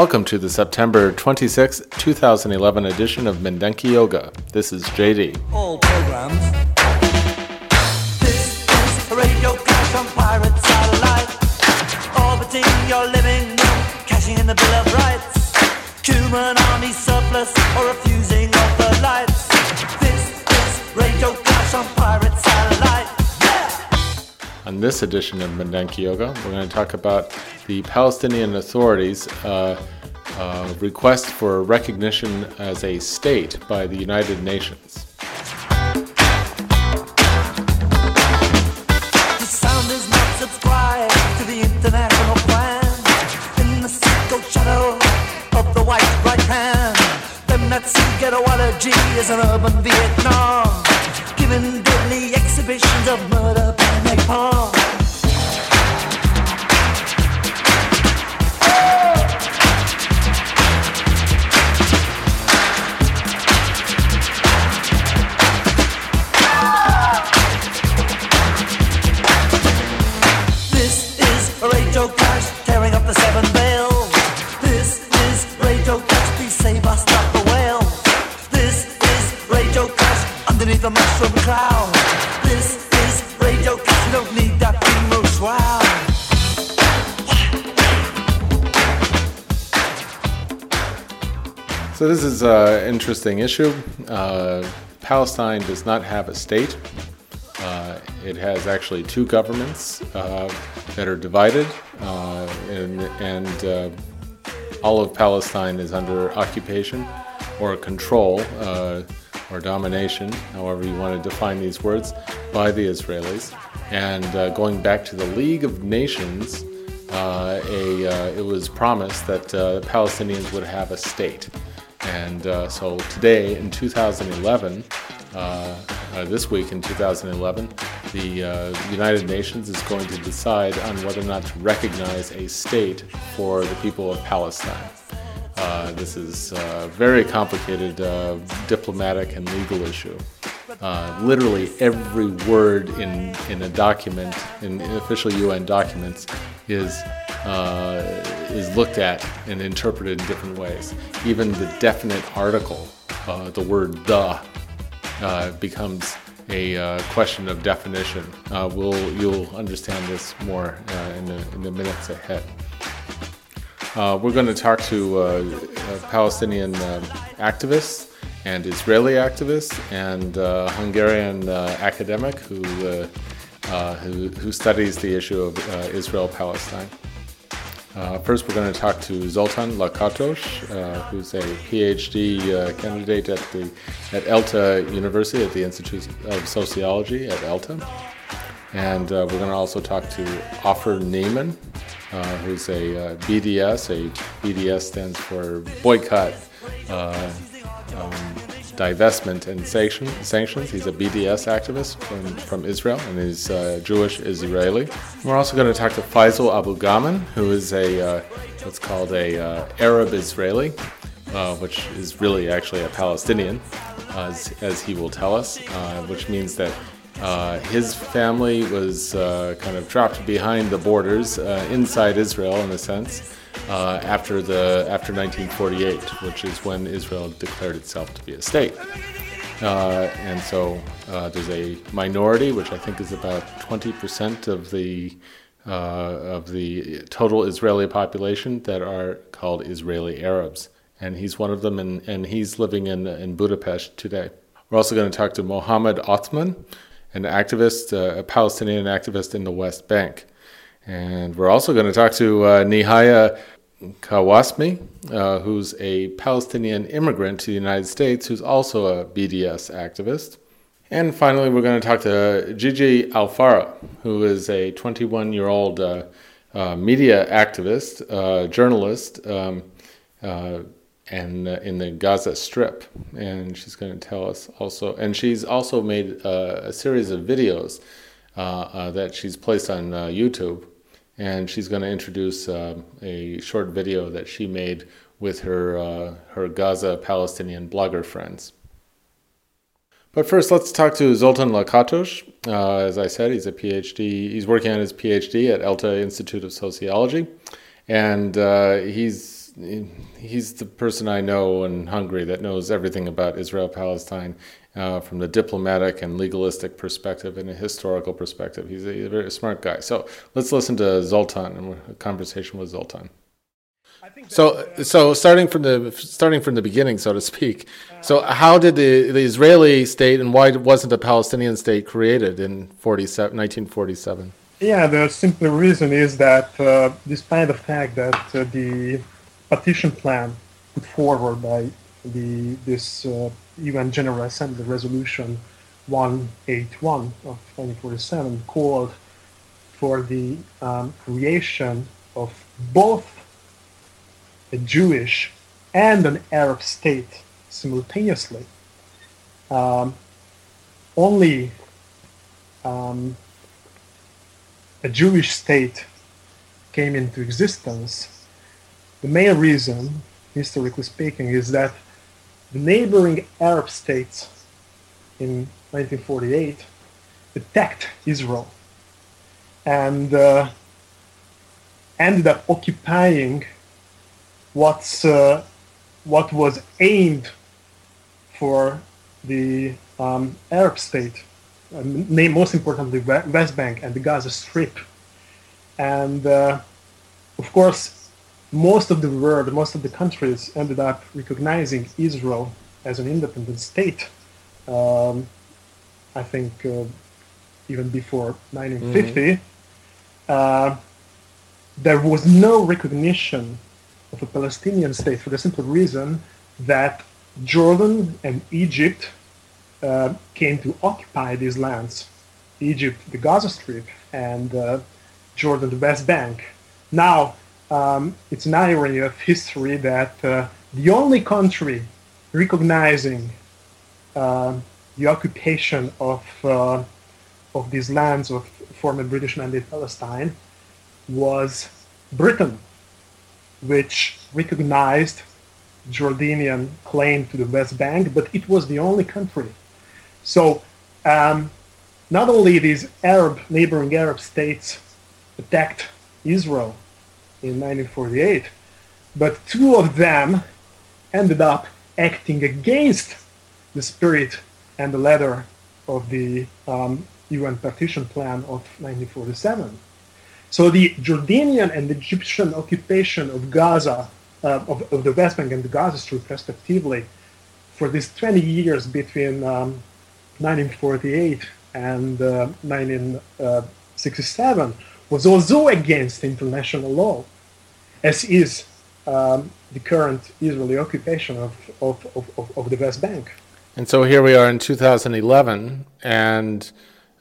Welcome to the September 26, 2011 edition of Mindenki Joga. This is JD. all programs. This is radio on pirate satellite. Orbiting your living room, cashing in the Bill of Rights. Human army surplus or refusing of the lights. This is radio on pirate satellite. On this edition of Mindenki Joga, we're going to talk about the Palestinian Authority's uh, uh, request for recognition as a state by the United Nations. Is an urban Vietnam, giving deadly exhibitions of murder by napalm. Uh. So, this is an interesting issue. Uh, Palestine does not have a state. Uh, it has actually two governments uh, that are divided, uh, and, and uh, all of Palestine is under occupation or control uh, or domination, however you want to define these words, by the Israelis. And uh, going back to the League of Nations, uh, a, uh, it was promised that the Palestinians would have a state. And uh, so today, in 2011, uh, uh, this week in 2011, the uh, United Nations is going to decide on whether or not to recognize a state for the people of Palestine. Uh, this is a very complicated uh, diplomatic and legal issue. Uh, literally every word in, in a document, in official UN documents, is uh, is looked at and interpreted in different ways. Even the definite article, uh, the word "the," uh, becomes a uh, question of definition. Uh, we'll you'll understand this more uh, in, the, in the minutes ahead. We're going to talk to Palestinian activists and Israeli activists and uh, Hungarian uh, academic who, uh, who who studies the issue of uh, Israel-Palestine. Uh, first, we're going to talk to Zoltan Lakatos, uh, who's a PhD uh, candidate at the at ELTE University at the Institute of Sociology at ELTE. And uh, we're going to also talk to Ofer Neiman, uh, who's a uh, BDS. A BDS stands for Boycott, um, Divestment, and sanction, Sanctions. He's a BDS activist from, from Israel, and he's uh, Jewish Israeli. We're also going to talk to Faisal Abu Gaman, who is a uh, what's called a uh, Arab Israeli, uh, which is really actually a Palestinian, as, as he will tell us, uh, which means that uh, his family was uh, kind of dropped behind the borders uh, inside Israel, in a sense, uh, after the after 1948, which is when Israel declared itself to be a state. Uh, and so uh, there's a minority, which I think is about 20% of the of the total Israeli population, that are called Israeli Arabs, and he's one of them, and, and he's living in in Budapest today. We're also going to talk to Mohammed Othman, an activist, uh, a Palestinian activist in the West Bank. And we're also going to talk to uh, Nihaya Kawasmi, uh, who's a Palestinian immigrant to the United States, who's also a BDS activist. And finally, we're going to talk to Gigi Alfaro, who is a 21 year old uh, uh, media activist, uh, journalist, um, and uh, in the Gaza Strip, and she's going to tell us also. And she's also made uh, a series of videos that she's placed on YouTube, and she's going to introduce um, a short video that she made with her her Gaza Palestinian blogger friends. But first, let's talk to Zoltan Lakatos. Uh, as I said, he's a PhD. He's working on his PhD at ELTE Institute of Sociology, and uh, he's he's the person I know in Hungary that knows everything about Israel Palestine uh, from the diplomatic and legalistic perspective and a historical perspective. He's a, very smart guy. So let's listen to Zoltan and a conversation with Zoltan. So, so starting from the starting from the beginning, so to speak. So, how did the the Israeli state and why wasn't a Palestinian state created in 1947? Yeah, the simple reason is that, uh, despite the fact that uh, the partition plan put forward by the this uh, UN General Assembly Resolution 181 of 1947 called for the um, creation of both a Jewish and an Arab state simultaneously. Um, only um, a Jewish state came into existence. The main reason, historically speaking, is that the neighboring Arab states in 1948 attacked Israel and uh, ended up occupying what's uh, what was aimed for the um, Arab state, uh, most importantly West Bank and the Gaza Strip, and uh, of course, most of the world, most of the countries ended up recognizing Israel as an independent state. Um, I think uh, even before 1950, mm-hmm. Uh, there was no recognition of a Palestinian state for the simple reason that Jordan and Egypt uh, came to occupy these lands. Egypt, the Gaza Strip, and uh, Jordan, the West Bank. Now, um, it's an irony of history that uh, the only country recognizing uh, the occupation of, uh, of these lands of former British Mandate Palestine was Britain which recognized Jordanian claim to the West Bank, but it was the only country. So um, not only these Arab neighboring Arab states attacked Israel in 1948, but two of them ended up acting against the spirit and the letter of the um, UN partition plan of 1947. So the Jordanian and Egyptian occupation of Gaza, uh, of, of, the West Bank and the Gaza Strip, respectively, for these 20 years between um, 1948 and uh, 1967, was also against international law, as is um, the current Israeli occupation of, of, of, of the West Bank. And so here we are in 2011, and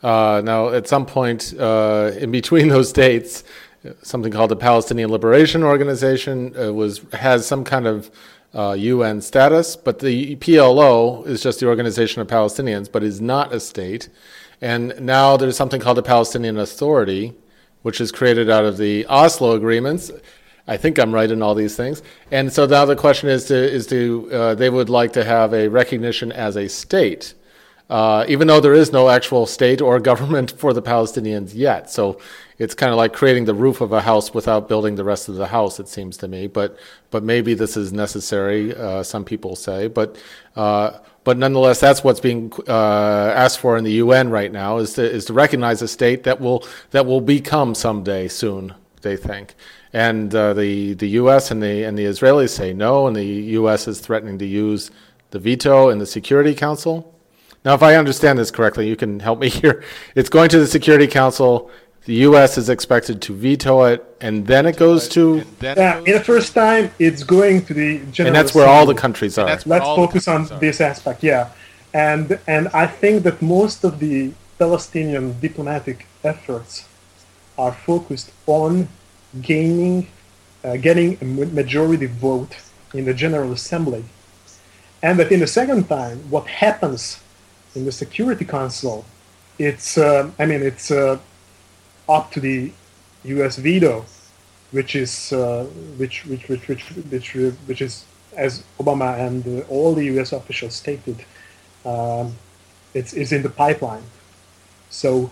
uh, now, at some point uh, in between those dates, something called the Palestinian Liberation Organization uh, was has some kind of UN uh, status, but the PLO is just the Organization of Palestinians, but is not a state. And now there's something called the Palestinian Authority, which is created out of the Oslo agreements. I think I'm right in all these things. And so now the question is to is to uh, they would like to have a recognition as a state uh, even though there is no actual state or government for the Palestinians yet. So it's kind of like creating the roof of a house without building the rest of the house. It seems to me, but but maybe this is necessary. Uh, some people say, but uh, but nonetheless, that's what's being uh, asked for in the UN right now is to is to recognize a state that will that will become someday soon. They think. And uh, the the U.S. and the and the Israelis say no, and the U.S. is threatening to use the veto in the Security Council Now, if I understand this correctly, you can help me here. It's going to the Security Council. The U.S. is expected to veto it, and then it goes to, Yeah, in the first time, it's going to the general. and that's where all the countries are. Let's focus on are. this aspect, yeah. And and I think that most of the Palestinian diplomatic efforts are focused on gaining, uh, getting a majority vote in the General Assembly, and that in the second time, what happens in the Security Council, it's uh, I mean it's uh, up to the U.S. veto, which is uh, which, which which which which which is as Obama and uh, all the U.S. officials stated, um, it's is in the pipeline. So,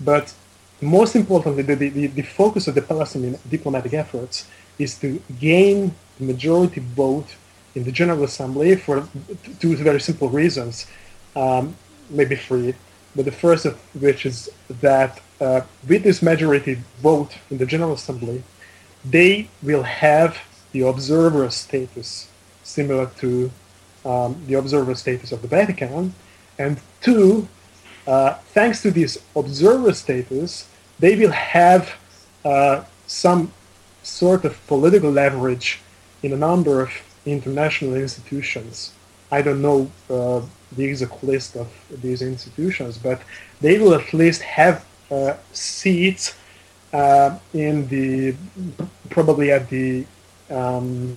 but most importantly, the, the, the focus of the Palestinian diplomatic efforts is to gain the majority vote in the General Assembly for two very simple reasons, um, maybe three. But the first of which is that uh, with this majority vote in the General Assembly, they will have the observer status similar to um, the observer status of the Vatican. And two, uh, thanks to this observer status, they will have uh, some sort of political leverage in a number of international institutions. I don't know uh, the exact list of these institutions, but they will at least have seats uh, in the probably at the um,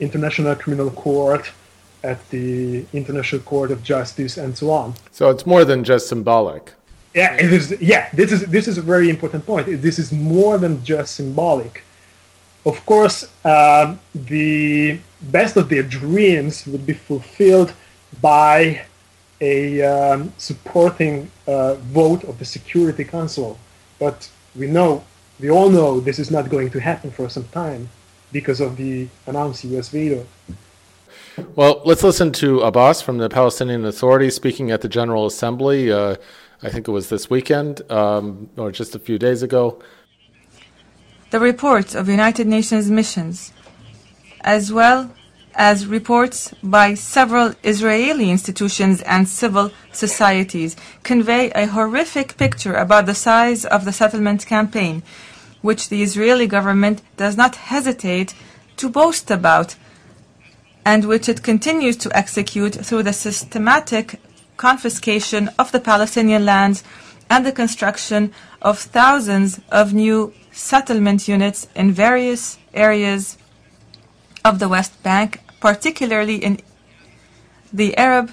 International Criminal Court, at the International Court of Justice, and so on. So it's more than just symbolic. Yeah, it is. Yeah, this is this is a very important point. This is more than just symbolic. Of course, um, the best of their dreams would be fulfilled by a um, supporting uh, vote of the Security Council, but we know, we all know, this is not going to happen for some time because of the announced U.S. veto. Well, let's listen to Abbas from the Palestinian Authority speaking at the General Assembly. Uh, I think it was this weekend um, or just a few days ago. the reports of United Nations missions, as well as reports by several Israeli institutions and civil societies, convey a horrific picture about the size of the settlement campaign, which the Israeli government does not hesitate to boast about, and which it continues to execute through the systematic confiscation of the Palestinian lands and the construction of thousands of new settlement units in various areas of the West Bank, particularly in the Arab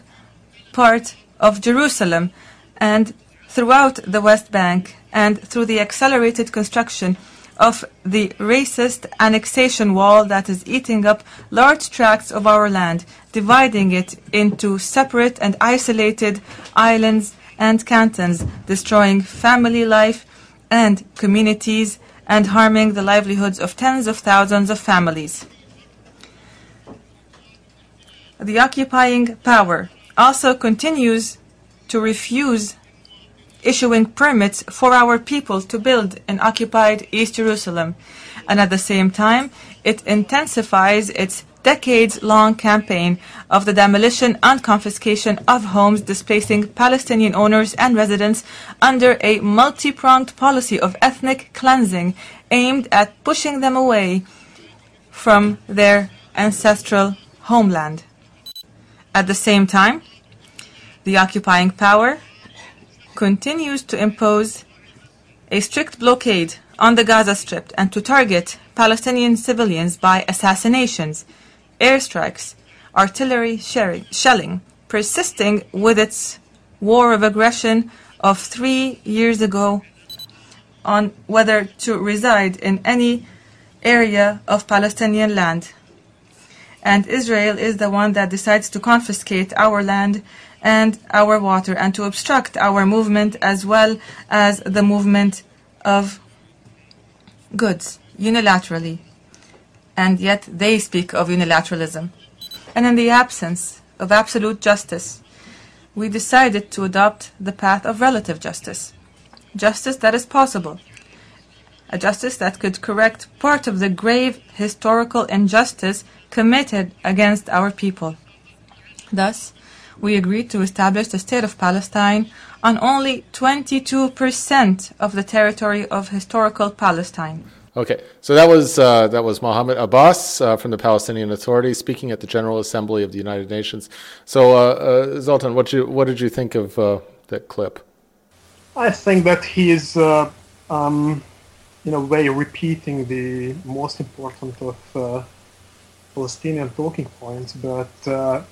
part of Jerusalem and throughout the West Bank, and through the accelerated construction of the racist annexation wall that is eating up large tracts of our land, dividing it into separate and isolated islands and cantons, destroying family life and communities and harming the livelihoods of tens of thousands of families. The occupying power also continues to refuse issuing permits for our people to build in occupied East Jerusalem, and at the same time, it intensifies its decades long campaign of the demolition and confiscation of homes, displacing Palestinian owners and residents under a multi pronged policy of ethnic cleansing aimed at pushing them away from their ancestral homeland. At the same time, the occupying power continues to impose a strict blockade on the Gaza Strip and to target Palestinian civilians by assassinations, airstrikes, artillery shelling, persisting with its war of aggression of three years ago on whether to reside in any area of Palestinian land. And Israel is the one that decides to confiscate our land and our water and to obstruct our movement as well as the movement of goods unilaterally. And yet they speak of unilateralism. And in the absence of absolute justice, we decided to adopt the path of relative justice. Justice that is possible. A justice that could correct part of the grave historical injustice committed against our people. Thus, we agreed to establish the state of Palestine on only 22% of the territory of historical Palestine. Okay, so that was uh, that was Mohammed Abbas uh, from the Palestinian Authority speaking at the General Assembly of the United Nations. So, uh, uh Zoltan, what you what did you think of uh, that clip? I think that he is, uh, um, in a way, repeating the most important of Palestinian talking points, but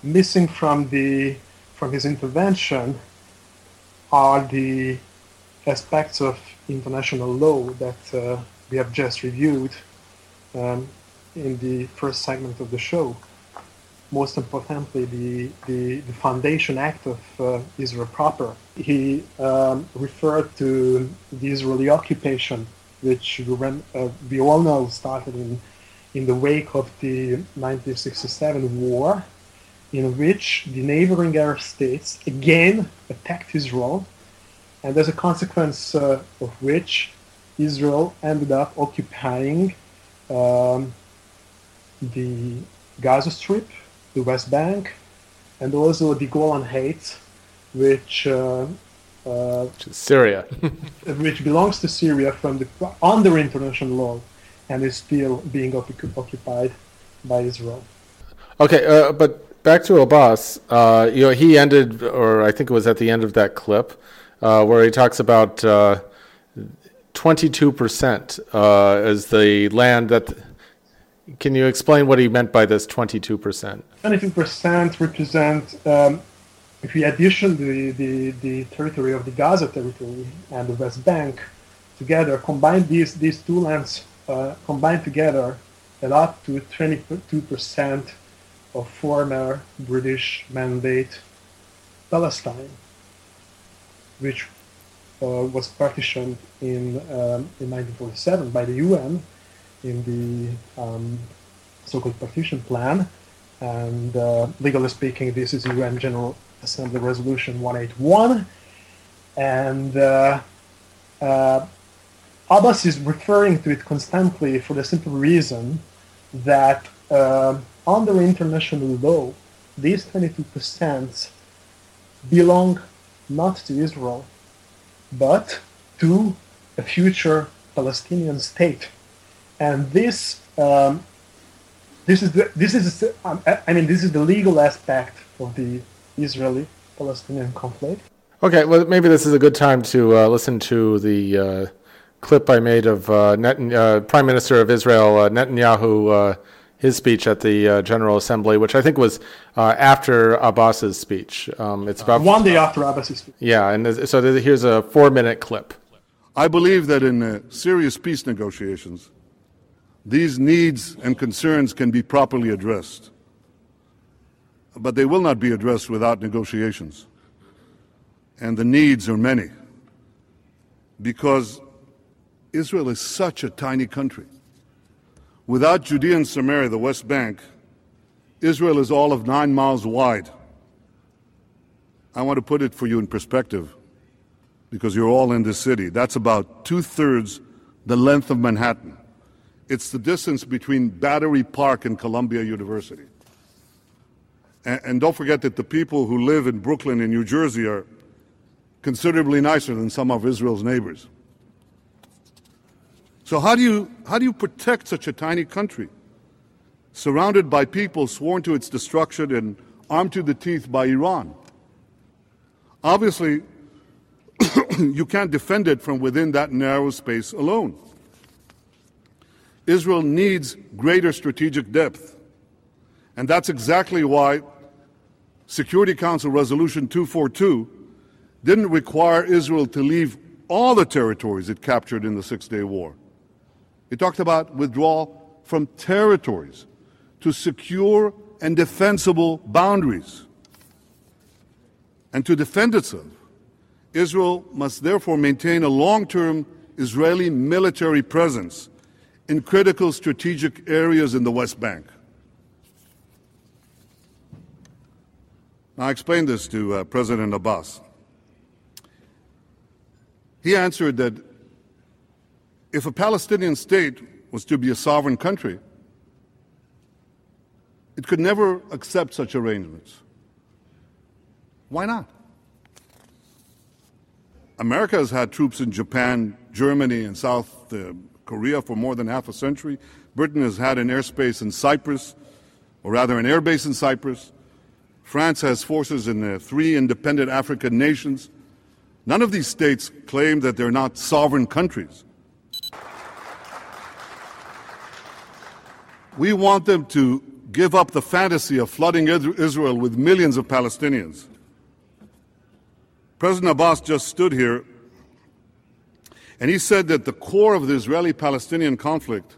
missing from the from his intervention are the aspects of international law that we have just reviewed um, in the first segment of the show. Most importantly, the, the, the Foundation Act of uh, Israel proper. He um, referred to the Israeli occupation, which we, ran, uh, we all know started in, in the wake of the 1967 war, in which the neighboring Arab states again attacked Israel, and as a consequence uh, of which Israel ended up occupying um, the Gaza Strip, the West Bank, and also the Golan Heights, which uh, uh, Syria, which belongs to Syria from the under international law, and is still being occupied by Israel. Okay, uh, but back to Abbas. Uh, you know, he ended, or I think it was at the end of that clip, uh, where he talks about uh, 22% uh, is the land that. Can you explain what he meant by this 22%? 22% represent, um, if we addition the, the, the territory of the Gaza territory and the West Bank together, combine these, these two lands uh, combined together, and up to 22% of former British mandate Palestine, which uh, was partitioned in, um, in 1947 by the UN in the um, so-called partition plan. And uh, legally speaking, this is UN General Assembly Resolution 181. And uh, uh, Abbas is referring to it constantly for the simple reason that uh, under international law, these 22% belong not to Israel, but to a future Palestinian state. And this, um, this is the, this is um, I mean this is the legal aspect of the Israeli-Palestinian conflict. Okay, well maybe this is a good time to uh, listen to the uh, clip I made of uh, Net- uh, Prime Minister of Israel uh, Netanyahu his speech at the uh, General Assembly, which I think was uh, after Abbas's speech. Um, it's about one day after Abbas's speech. Yeah, and so here's a four-minute clip. I believe that in uh, serious peace negotiations, these needs and concerns can be properly addressed, but they will not be addressed without negotiations. And the needs are many because Israel is such a tiny country. Without Judea and Samaria, the West Bank, Israel is all of nine miles wide. I want to put it for you in perspective because you're all in this city. That's about two thirds the length of Manhattan. It's the distance between Battery Park and Columbia University. And, and, don't forget that the people who live in Brooklyn and New Jersey are considerably nicer than some of Israel's neighbors. So, how do, you, how do you protect such a tiny country, surrounded by people sworn to its destruction and armed to the teeth by Iran? Obviously, you can't defend it from within that narrow space alone. Israel needs greater strategic depth. And that's exactly why Security Council Resolution 242 didn't require Israel to leave all the territories it captured in the Six Day War. He talked about withdrawal from territories to secure and defensible boundaries. And to defend itself, Israel must therefore maintain a long term Israeli military presence in critical strategic areas in the West Bank. Now, I explained this to uh, President Abbas. He answered that if a Palestinian state was to be a sovereign country, it could never accept such arrangements. Why not? America has had troops in Japan, Germany, and South uh, Korea for more than half a century. Britain has had an airspace in Cyprus, or rather, an airbase in Cyprus. France has forces in uh, three independent African nations. None of these states claim that they're not sovereign countries. We want them to give up the fantasy of flooding Israel with millions of Palestinians. President Abbas just stood here and he said that the core of the Israeli Palestinian conflict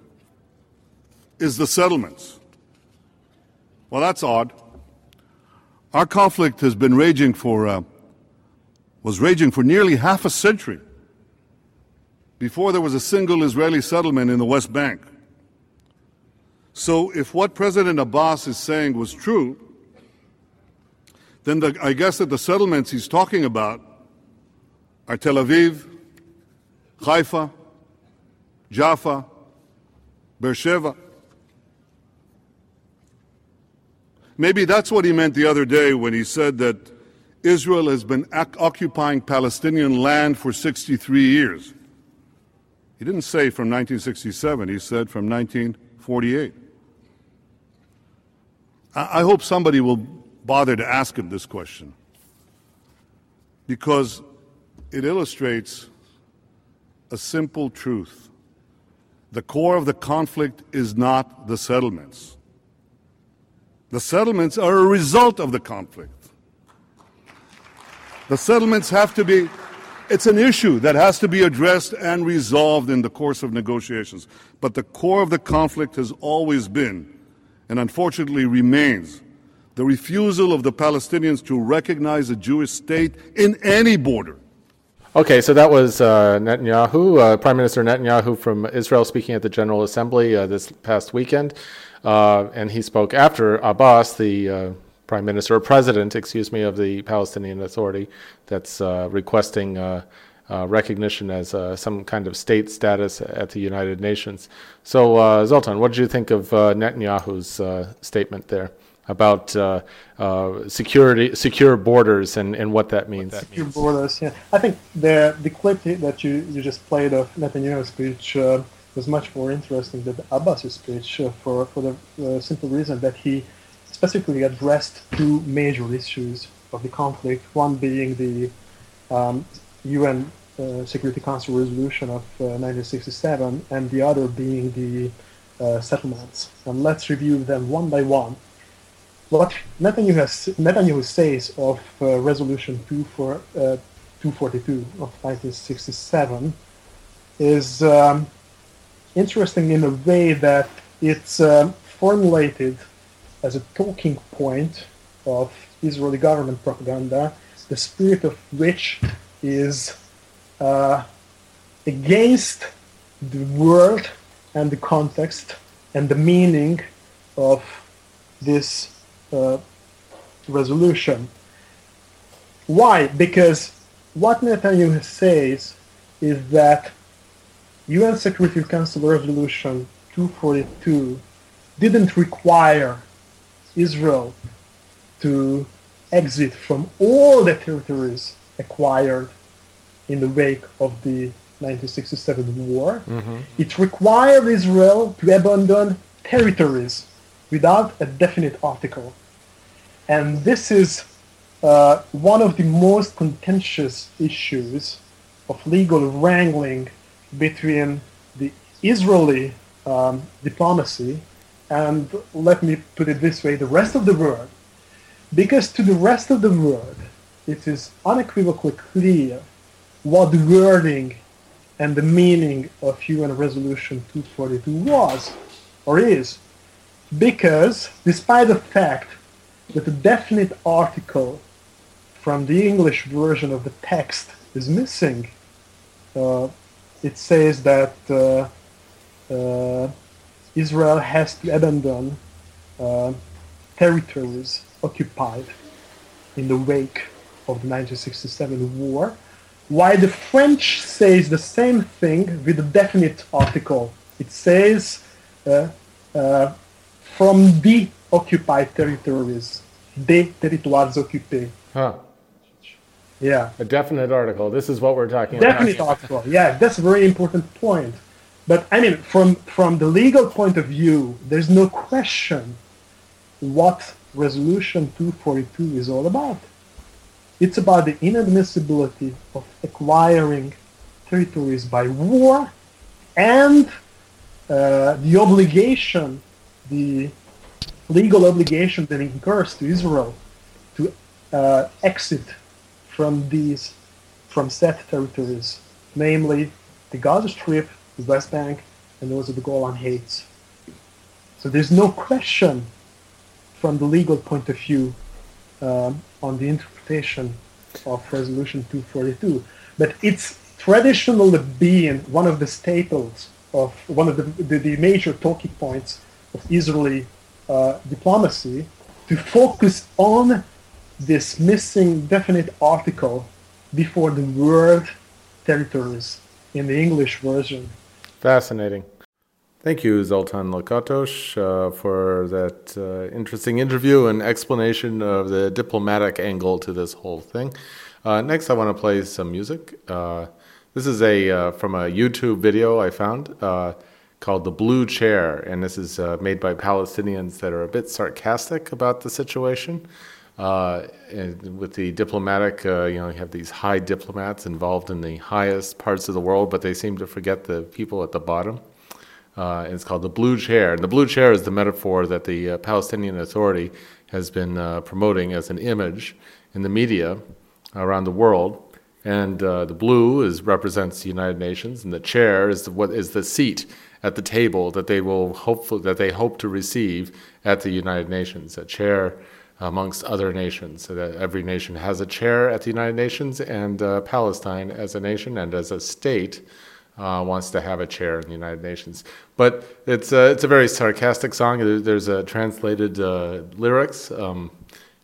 is the settlements. Well, that's odd. Our conflict has been raging for, uh, was raging for nearly half a century before there was a single Israeli settlement in the West Bank. So, if what President Abbas is saying was true, then the, I guess that the settlements he's talking about are Tel Aviv, Haifa, Jaffa, Beersheba. Maybe that's what he meant the other day when he said that Israel has been occupying Palestinian land for 63 years. He didn't say from 1967, he said from 1948. I hope somebody will bother to ask him this question because it illustrates a simple truth. The core of the conflict is not the settlements. The settlements are a result of the conflict. The settlements have to be, it's an issue that has to be addressed and resolved in the course of negotiations. But the core of the conflict has always been and unfortunately remains the refusal of the Palestinians to recognize a Jewish state in any border. Okay, so that was uh, Netanyahu, uh, Prime Minister Netanyahu from Israel, speaking at the General Assembly uh, this past weekend. Uh, and he spoke after Abbas, the uh, Prime Minister, or President, excuse me, of the Palestinian Authority, that's uh, requesting uh, recognition as uh, some kind of state status at the United Nations. So, uh, Zoltan, what did you think of uh, Netanyahu's uh, statement there about uh, security, secure borders, and, and what that means? What that secure borders, yeah. I think the the clip that you, you just played of Netanyahu's speech was much more interesting than Abbas's speech for for the simple reason that he specifically addressed two major issues of the conflict. One being the um, UN uh, Security Council resolution of uh, 1967, and the other being the uh, settlements. And let's review them one by one. What Netanyahu, has, Netanyahu says of uh, Resolution 2 for, 242 of 1967 is um, interesting in a way that it's um, formulated as a talking point of Israeli government propaganda, the spirit of which is uh, against the world and the context and the meaning of this uh, resolution. Why? Because what Netanyahu says is that UN Security Council Resolution 242 didn't require Israel to exit from all the territories acquired in the wake of the 1967 war. Mm-hmm. It required Israel to abandon territories without a definite article. And this is uh, one of the most contentious issues of legal wrangling between the Israeli um, diplomacy and, let me put it this way, the rest of the world. Because to the rest of the world, it is unequivocally clear what the wording and the meaning of UN Resolution 242 was or is. Because despite the fact that a definite article from the English version of the text is missing, uh, it says that uh, uh, Israel has to abandon uh, territories occupied in the wake of the 1967 war, while the French says the same thing with a definite article. It says uh, uh, from the occupied territories, des territoires occupés. Huh. Yeah. A definite article. This is what we're talking about. Definite article. Yeah, that's a very important point. But I mean, from from the legal point of view, there's no question what Resolution 242 is all about. It's about the inadmissibility of acquiring territories by war and uh, the obligation, the legal obligation that incurs to Israel to uh, exit from these, from set territories, namely the Gaza Strip, the West Bank, and those of the Golan Heights. So there's no question from the legal point of view um, on the of Resolution 242. But it's traditionally been one of the staples of one of the, the, the major talking points of Israeli uh, diplomacy to focus on this missing definite article before the word territories in the English version. Fascinating. Thank you, Zoltan Lakatos, uh, for that uh, interesting interview and explanation of the diplomatic angle to this whole thing. Uh, next, I want to play some music. Uh, this is a uh, from a YouTube video I found uh, called "The Blue Chair," and this is made by Palestinians that are a bit sarcastic about the situation. with the diplomatic, you know, you have these high diplomats involved in the highest parts of the world, but they seem to forget the people at the bottom. Uh, it's called the blue chair. And the blue chair is the metaphor that the uh, Palestinian Authority has been uh, promoting as an image in the media around the world. And uh, the blue is represents the United Nations, and the chair is the, what is the seat at the table that they will hopefully that they hope to receive at the United Nations. A chair amongst other nations. So that every nation has a chair at the United Nations, and uh, Palestine as a nation and as a state uh, wants to have a chair in the United Nations. But it's a, it's a very sarcastic song. There's a translated uh, lyrics um,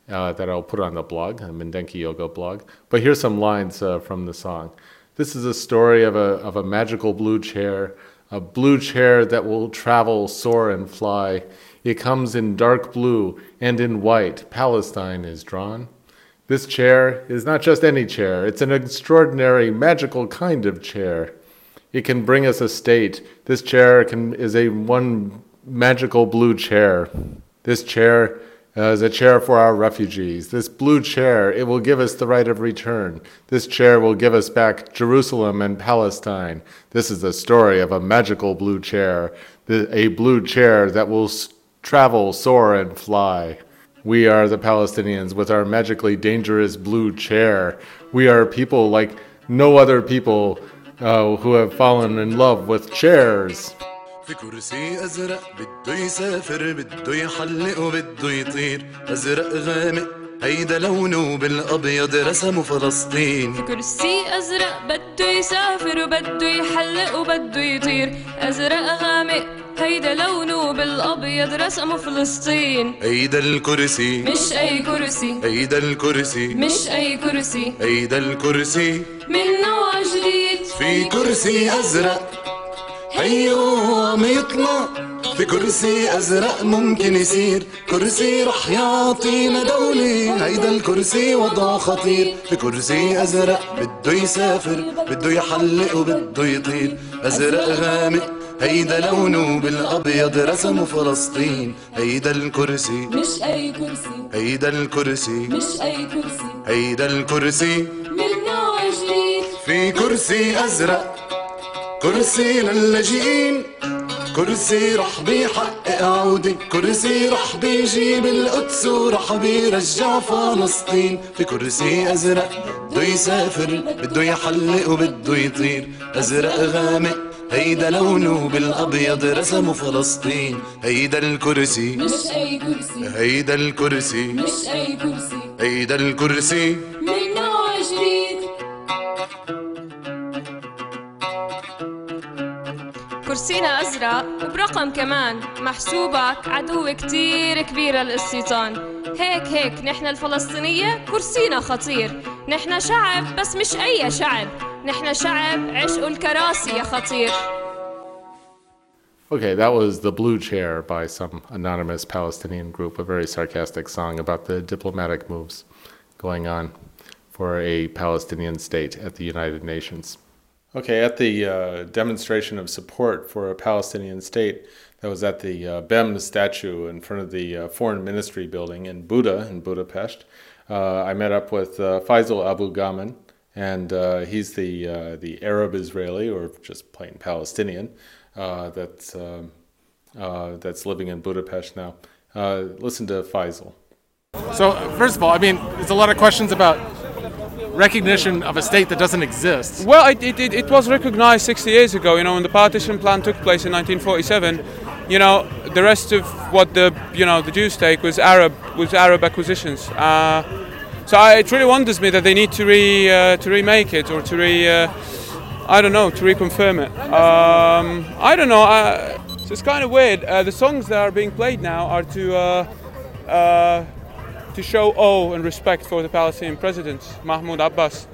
uh, that I'll put on the blog, the Mindenki Joga blog. But here's some lines uh, from the song. This is a story of a, of a magical blue chair, a blue chair that will travel, soar, and fly. It comes in dark blue and in white. Palestine is drawn. This chair is not just any chair, it's an extraordinary, magical kind of chair. It can bring us a state. This chair can, is a one magical blue chair. This chair uh, is a chair for our refugees. This blue chair, it will give us the right of return. This chair will give us back Jerusalem and Palestine. This is the story of a magical blue chair, a blue chair that will travel, soar, and fly. We are the Palestinians with our magically dangerous blue chair. We are people like no other people uh, who have fallen in love with chairs. في كرسي أزرق بده يسافر بده يحلق وبده يطير. أزرق غامق هيدا لونه بالأبيض رسمه فلسطين. في كرسي أزرق بده يسافر وبده يحلق وبده يطير. أزرق غامق هيدا لونه بالأبيض رسمه فلسطين. هيدا الكرسي. مش أي كرسي. هيدا الكرسي. مش أي كرسي. هيدا الكرسي. من نوع جديد في كرسي أزرق. هيو عم يطلع. في كرسي أزرق ممكن يصير كرسي رح يعطينا دولة. هيدا الكرسي وضعه خطير. في كرسي أزرق بده يسافر. بده يحلق وبده يطير. أزرق غامق. هيدا لونه بالأبيض رسمه فلسطين. هيدا الكرسي. مش أي كرسي. هيدا الكرسي. مش أي كرسي. هيدا الكرسي. في كرسي أزرق. كرسي للاجئين. كرسي رح بيحقق عودة كرسي رح بيجيب القدس ورح بيرجع فلسطين. في كرسي أزرق بده يسافر بده يحلق وبده يطير. أزرق غامق هيدا لونه بالأبيض رسمه فلسطين. هيدا الكرسي مش أي كرسي. هيدا الكرسي. مش أي كرسي. هيدا الكرسي. كرسينا أزرق وبرقم كمان محسوبك عدو كتير كبير للاستيطان هيك هيك نحن الفلسطينية كرسينا خطير نحن شعب بس مش أي شعب نحن شعب عشق الكراسي يا خطير Okay, that was The Blue Chair by some anonymous Palestinian group, a very sarcastic song about the diplomatic moves going on for a Palestinian state at the United Nations. Okay, at the uh, demonstration of support for a Palestinian state that was at the uh, Bem statue in front of the uh, Foreign Ministry building in Buda, in Budapest, uh, I met up with uh, Faisal Abu Gaman, and uh, he's the, the Arab Israeli, or just plain Palestinian, that's, um, that's living in Budapest now. listen to Faisal. So, first of all, I mean, there's a lot of questions about recognition of a state that doesn't exist. Well, it, it, it, was recognized 60 years ago, you know, when the partition plan took place in 1947. You know, the rest of what the, you know, the Jews take was Arab, was Arab acquisitions. Uh, so I, it really wonders me that they need to re, uh, to remake it or to re, uh, I don't know, to reconfirm it. Um, I don't know. so it's kind of weird. Uh, the songs that are being played now are to uh, uh, to show awe and respect for the Palestinian president, Mahmoud Abbas.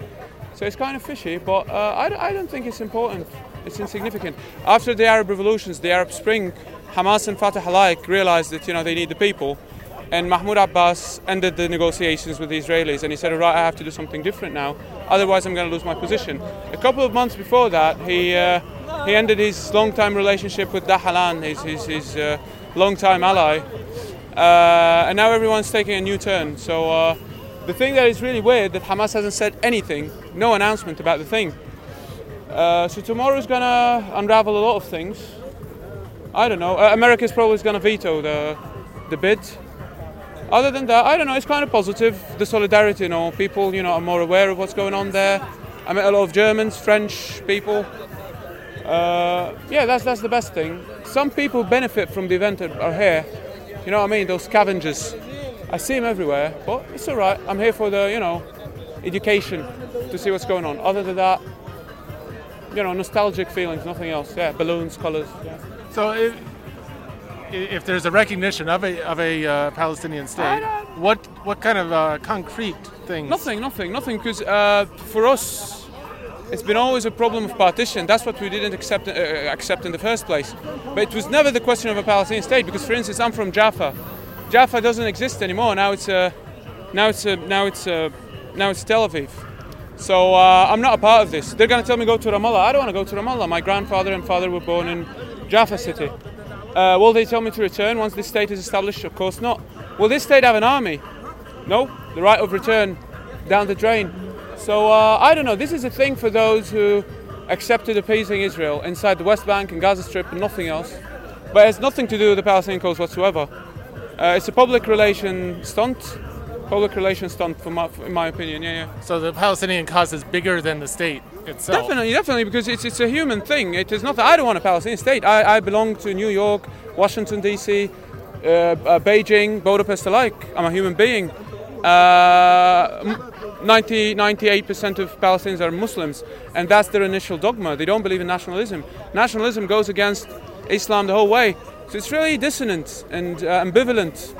So it's kind of fishy, but uh, I, I, don't think it's important. It's insignificant. After the Arab revolutions, the Arab Spring, Hamas and Fatah alike realized that you know they need the people, and Mahmoud Abbas ended the negotiations with the Israelis, and he said, "Right, I have to do something different now. Otherwise, I'm going to lose my position." A couple of months before that, he uh, he ended his long-time relationship with Dahlan, his his, his uh, long-time ally, uh, and now everyone's taking a new turn. So uh, the thing that is really weird that Hamas hasn't said anything, no announcement about the thing. Uh, so tomorrow is gonna unravel a lot of things. I don't know. Uh, America's probably gonna veto the the bid. Other than that, I don't know. It's kind of positive. The solidarity, you people, you know, are more aware of what's going on there. I met a lot of Germans, French people. Uh, yeah, that's that's the best thing. Some people benefit from the event are here you know what I mean? Those scavengers. I see them everywhere, but it's all right. I'm here for the, you know, education to see what's going on. Other than that, you know, nostalgic feelings, nothing else. Yeah, balloons, colours. Yeah. So if, if there's a recognition of a of a uh, Palestinian state, what what kind of uh, concrete things? Nothing, nothing, nothing. Because uh, for us, it's been always a problem of partition. That's what we didn't accept, uh, accept in the first place. But it was never the question of a Palestinian state because, for instance, I'm from Jaffa. Jaffa doesn't exist anymore. Now it's a, now it's a, now it's a, now it's Tel Aviv. So uh, I'm not a part of this. They're going to tell me go to Ramallah. I don't want to go to Ramallah. My grandfather and father were born in Jaffa city. Uh, will they tell me to return once this state is established? Of course not. Will this state have an army? No. The right of return down the drain. So uh, I don't know. This is a thing for those who accepted appeasing Israel inside the West Bank and Gaza Strip and nothing else. But it has nothing to do with the Palestinian cause whatsoever. Uh, it's a public relation stunt. Public relation stunt, my, in my opinion. Yeah, yeah. So the Palestinian cause is bigger than the state itself. Definitely, definitely, because it's it's a human thing. It is not. I don't want a Palestinian state. I, I belong to New York, Washington D.C., uh, uh, Beijing, Budapest alike. I'm a human being. Uh, 90, 98% of Palestinians are Muslims, and that's their initial dogma. They don't believe in nationalism. Nationalism goes against Islam the whole way. So it's really dissonant and uh, ambivalent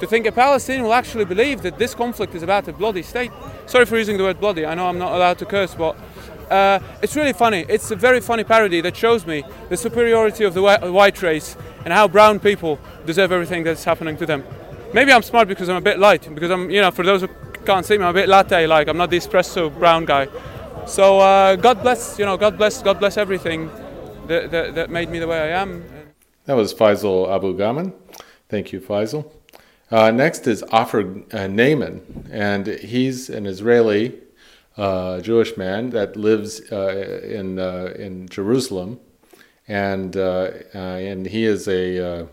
to think a Palestinian will actually believe that this conflict is about a bloody state. Sorry for using the word bloody, I know I'm not allowed to curse, but uh, it's really funny. It's a very funny parody that shows me the superiority of the white race and how brown people deserve everything that's happening to them. Maybe I'm smart because I'm a bit light, because I'm, you know, for those who can't see me. I'm a bit latte like. I'm not the espresso brown guy. So uh, God bless, you know, God bless, God bless everything that, that, that made me the way I am. That was Faisal Abu Gaman. Thank you, Faisal. Uh, next is Ofer uh, Neiman, and he's an Israeli uh, Jewish man that lives uh, in uh, in Jerusalem, and uh, and he is a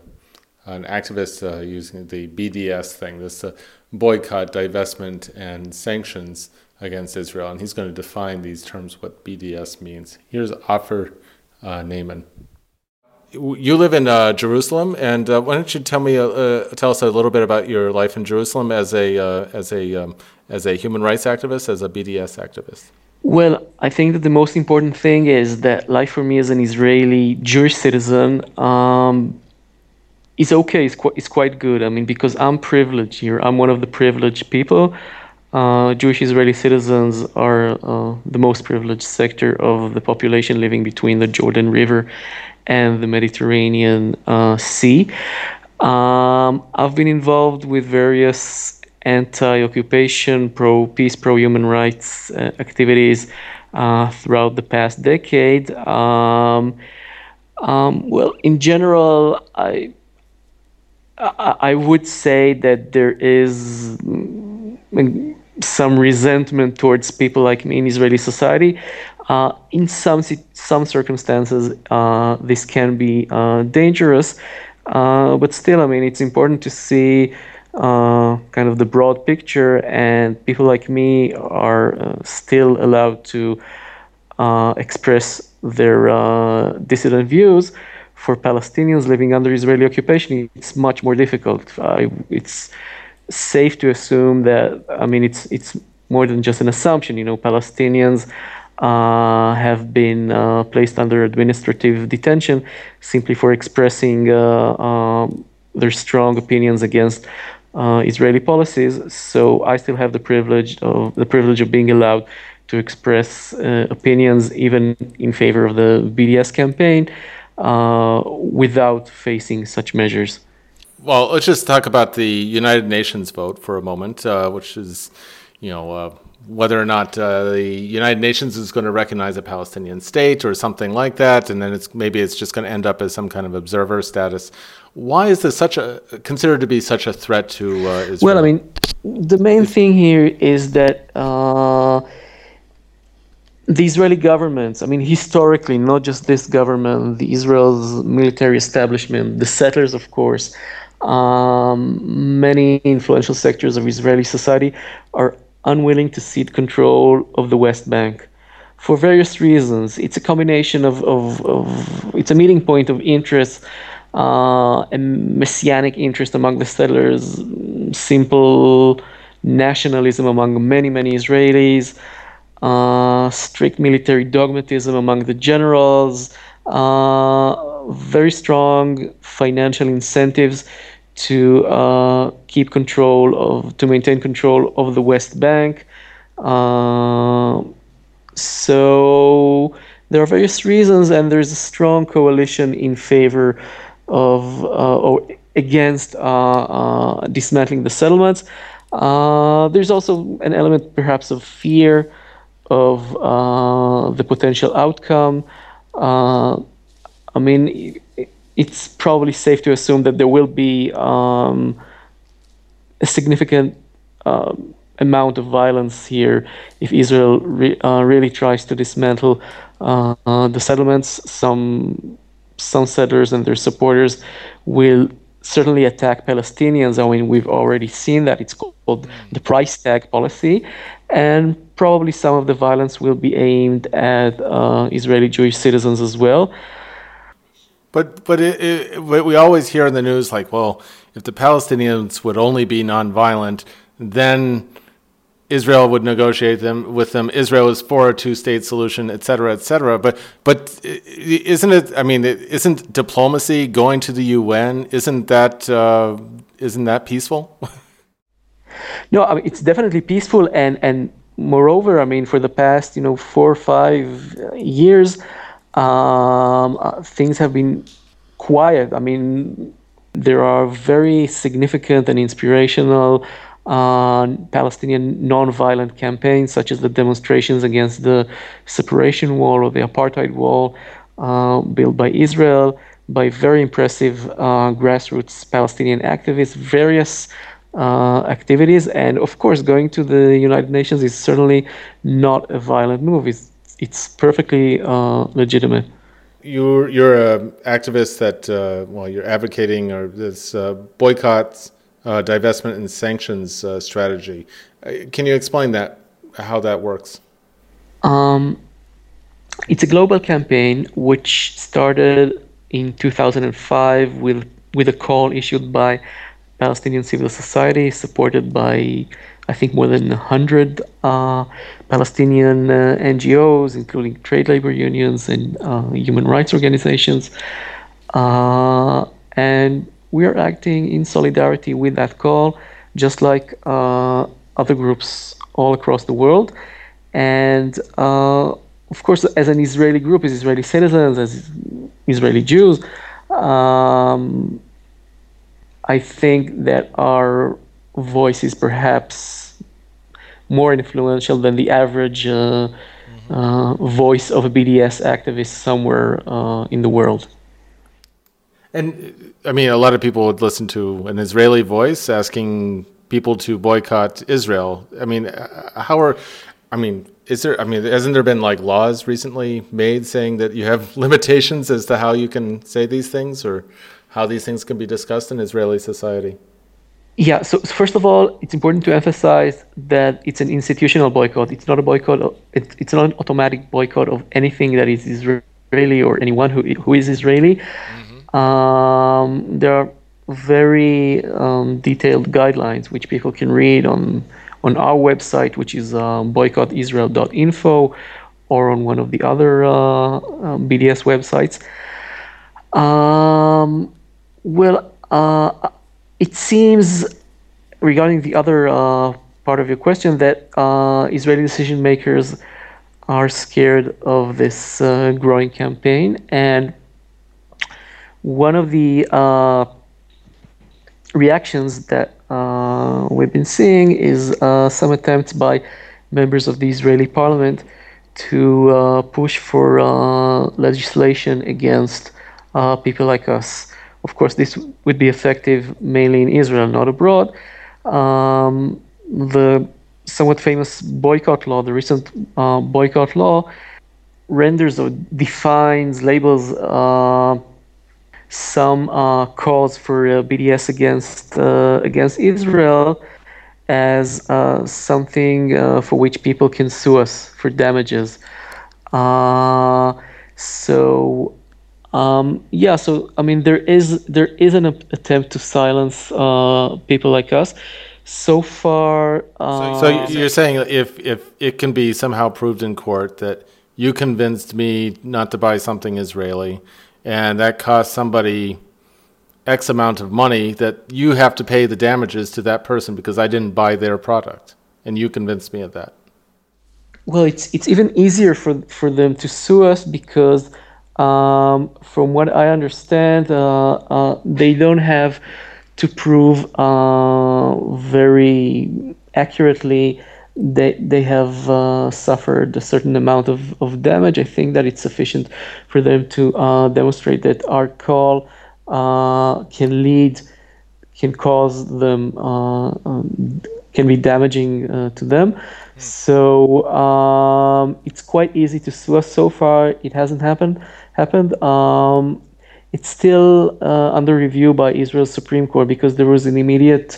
an activist using the BDS thing, this boycott, divestment, and sanctions against Israel. And he's going to define these terms, what BDS means. Here's Ofer uh, Neiman. You live in uh, Jerusalem, and uh, why don't you tell me, uh, uh, tell us a little bit about your life in Jerusalem as a uh, as a um, as a human rights activist, as a BDS activist. Well, I think that the most important thing is that life for me as an Israeli Jewish citizen um, it's okay. It's quite it's quite good. I mean, because I'm privileged here. I'm one of the privileged people. Uh, Jewish Israeli citizens are uh, the most privileged sector of the population living between the Jordan River and the Mediterranean uh, Sea. Um, I've been involved with various anti-occupation, pro-peace, pro-human rights uh, activities uh, throughout the past decade. Um, um, well, in general, I, I, would say that there is mm, some resentment towards people like me in Israeli society. Uh, in some some circumstances, uh, this can be uh, dangerous, uh, but still, I mean, it's important to see uh, kind of the broad picture, and people like me are uh, still allowed to express their dissident views. For Palestinians living under Israeli occupation, it's much more difficult. it's safe to assume that I mean it's it's more than just an assumption. You know, Palestinians uh, have been uh, placed under administrative detention simply for expressing uh, um, their strong opinions against uh, Israeli policies. So I still have the privilege of the privilege of being allowed to express uh, opinions even in favor of the BDS campaign uh, without facing such measures. Well, let's just talk about the United Nations vote for a moment, uh, which is, you know, uh, whether or not uh, the United Nations is going to recognize a Palestinian state or something like that, and then it's maybe it's just going to end up as some kind of observer status. Why is this such a considered to be such a threat to uh, Israel? Well, I mean, the main thing here is that uh, the Israeli government, I mean, historically, not just this government, the Israel's military establishment, the settlers, of course, um, many influential sectors of Israeli society are unwilling to cede control of the West Bank for various reasons. It's a combination of, of, of it's a meeting point of interest, uh, a messianic interest among the settlers, simple nationalism among many, many Israelis, uh, strict military dogmatism among the generals, uh, very strong financial incentives to uh, keep control of, to maintain control of the West Bank. Uh, so there are various reasons, and there's a strong coalition in favor of uh, or against uh, dismantling the settlements. There's also an element, perhaps, of fear of the potential outcome. I mean, it's probably safe to assume that there will be um, a significant um, amount of violence here if Israel re- uh, really tries to dismantle uh, uh, the settlements. Some some settlers and their supporters will certainly attack Palestinians. I mean, we've already seen that. It's called the price tag policy, and probably some of the violence will be aimed at uh, Israeli Jewish citizens as well. But but it, it, we always hear in the news like, well, if the Palestinians would only be nonviolent, then Israel would negotiate them with them. Israel is for a two-state solution, et cetera, et cetera. But but isn't it? I mean, isn't diplomacy going to the UN? Isn't that uh, isn't that peaceful? no, I mean, it's definitely peaceful, and and moreover, I mean, for the past you know four or five years um, uh, things have been quiet. I mean, there are very significant and inspirational uh, Palestinian nonviolent campaigns, such as the demonstrations against the separation wall or the apartheid wall uh, built by Israel by very impressive uh, grassroots Palestinian activists, various uh, activities. And of course, going to the United Nations is certainly not a violent move. It's it's perfectly uh, legitimate. You're you're an activist that uh, well you're advocating or this uh, boycotts, uh, divestment, and sanctions uh, strategy. Can you explain that how that works? Um, it's a global campaign which started in 2005 with with a call issued by Palestinian civil society, supported by I think more than 100 uh, Palestinian uh, NGOs, including trade labor unions and uh, human rights organizations. Uh, and we are acting in solidarity with that call, just like uh, other groups all across the world. And uh, of course, as an Israeli group, as Israeli citizens, as Israeli Jews, um, I think that our voice is perhaps more influential than the average uh, uh, voice of a BDS activist somewhere uh, in the world. And I mean, a lot of people would listen to an Israeli voice asking people to boycott Israel. I mean, uh, how are, I mean, is there, I mean, hasn't there been like laws recently made saying that you have limitations as to how you can say these things or how these things can be discussed in Israeli society? Yeah, so first of all, it's important to emphasize that it's an institutional boycott. It's not a boycott, of, it, it's not an automatic boycott of anything that is Israeli or anyone who, who is Israeli. Mm-hmm. Um, there are very um, detailed guidelines which people can read on on our website, which is um, boycottisrael.info, or on one of the other uh, um, BDS websites. Um, well, uh, it seems regarding the other uh, part of your question that uh, Israeli decision makers are scared of this uh, growing campaign, and one of the uh, reactions that uh, we've been seeing is some attempts by members of the Israeli parliament to push for legislation against people like us. Of course, this would be effective mainly in Israel, not abroad. Um, the somewhat famous boycott law, the recent uh, boycott law, renders or defines, labels some uh, calls for uh, BDS against uh, against Israel as uh, something uh, for which people can sue us for damages. Uh, so um, yeah, so I mean there is there is an attempt to silence uh, people like us. So far, so, so you're saying if if it can be somehow proved in court that you convinced me not to buy something Israeli and that cost somebody X amount of money that you have to pay the damages to that person because I didn't buy their product, and you convinced me of that. Well, it's it's even easier for for them to sue us because, um, from what I understand, uh, uh, they don't have to prove uh, very accurately they they have uh, suffered a certain amount of, of damage. I think that it's sufficient for them to uh, demonstrate that our call uh, can lead, can cause them, um, can be damaging uh, to them. Mm. So um, it's quite easy to sue us. So far, it hasn't happened. Happened. Um, it's still uh, under review by Israel's Supreme Court because there was an immediate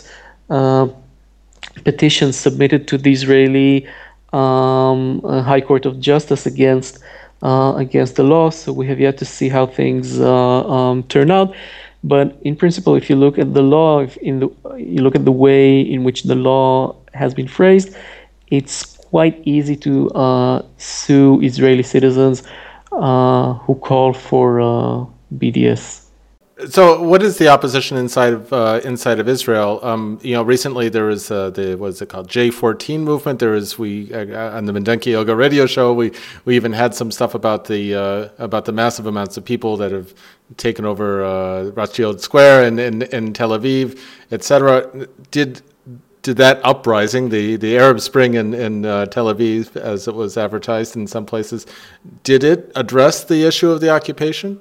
petition submitted to the Israeli um, uh, High Court of Justice against uh, against the law. So we have yet to see how things uh, um, turn out. But in principle, if you look at the law, if in the you look at the way in which the law has been phrased, it's quite easy to uh, sue Israeli citizens uh, who call for uh, BDS. So, what is the opposition inside of uh, inside of Israel? Um, you know, recently there was uh, the what's it called J14 movement. There was we uh, on the Mindenki Joga radio show. We we even had some stuff about the uh, about the massive amounts of people that have taken over uh, Rothschild Square and in, in, in, Tel Aviv, etc. Did did that uprising, the, the Arab Spring in, in uh, Tel Aviv, as it was advertised in some places, did it address the issue of the occupation?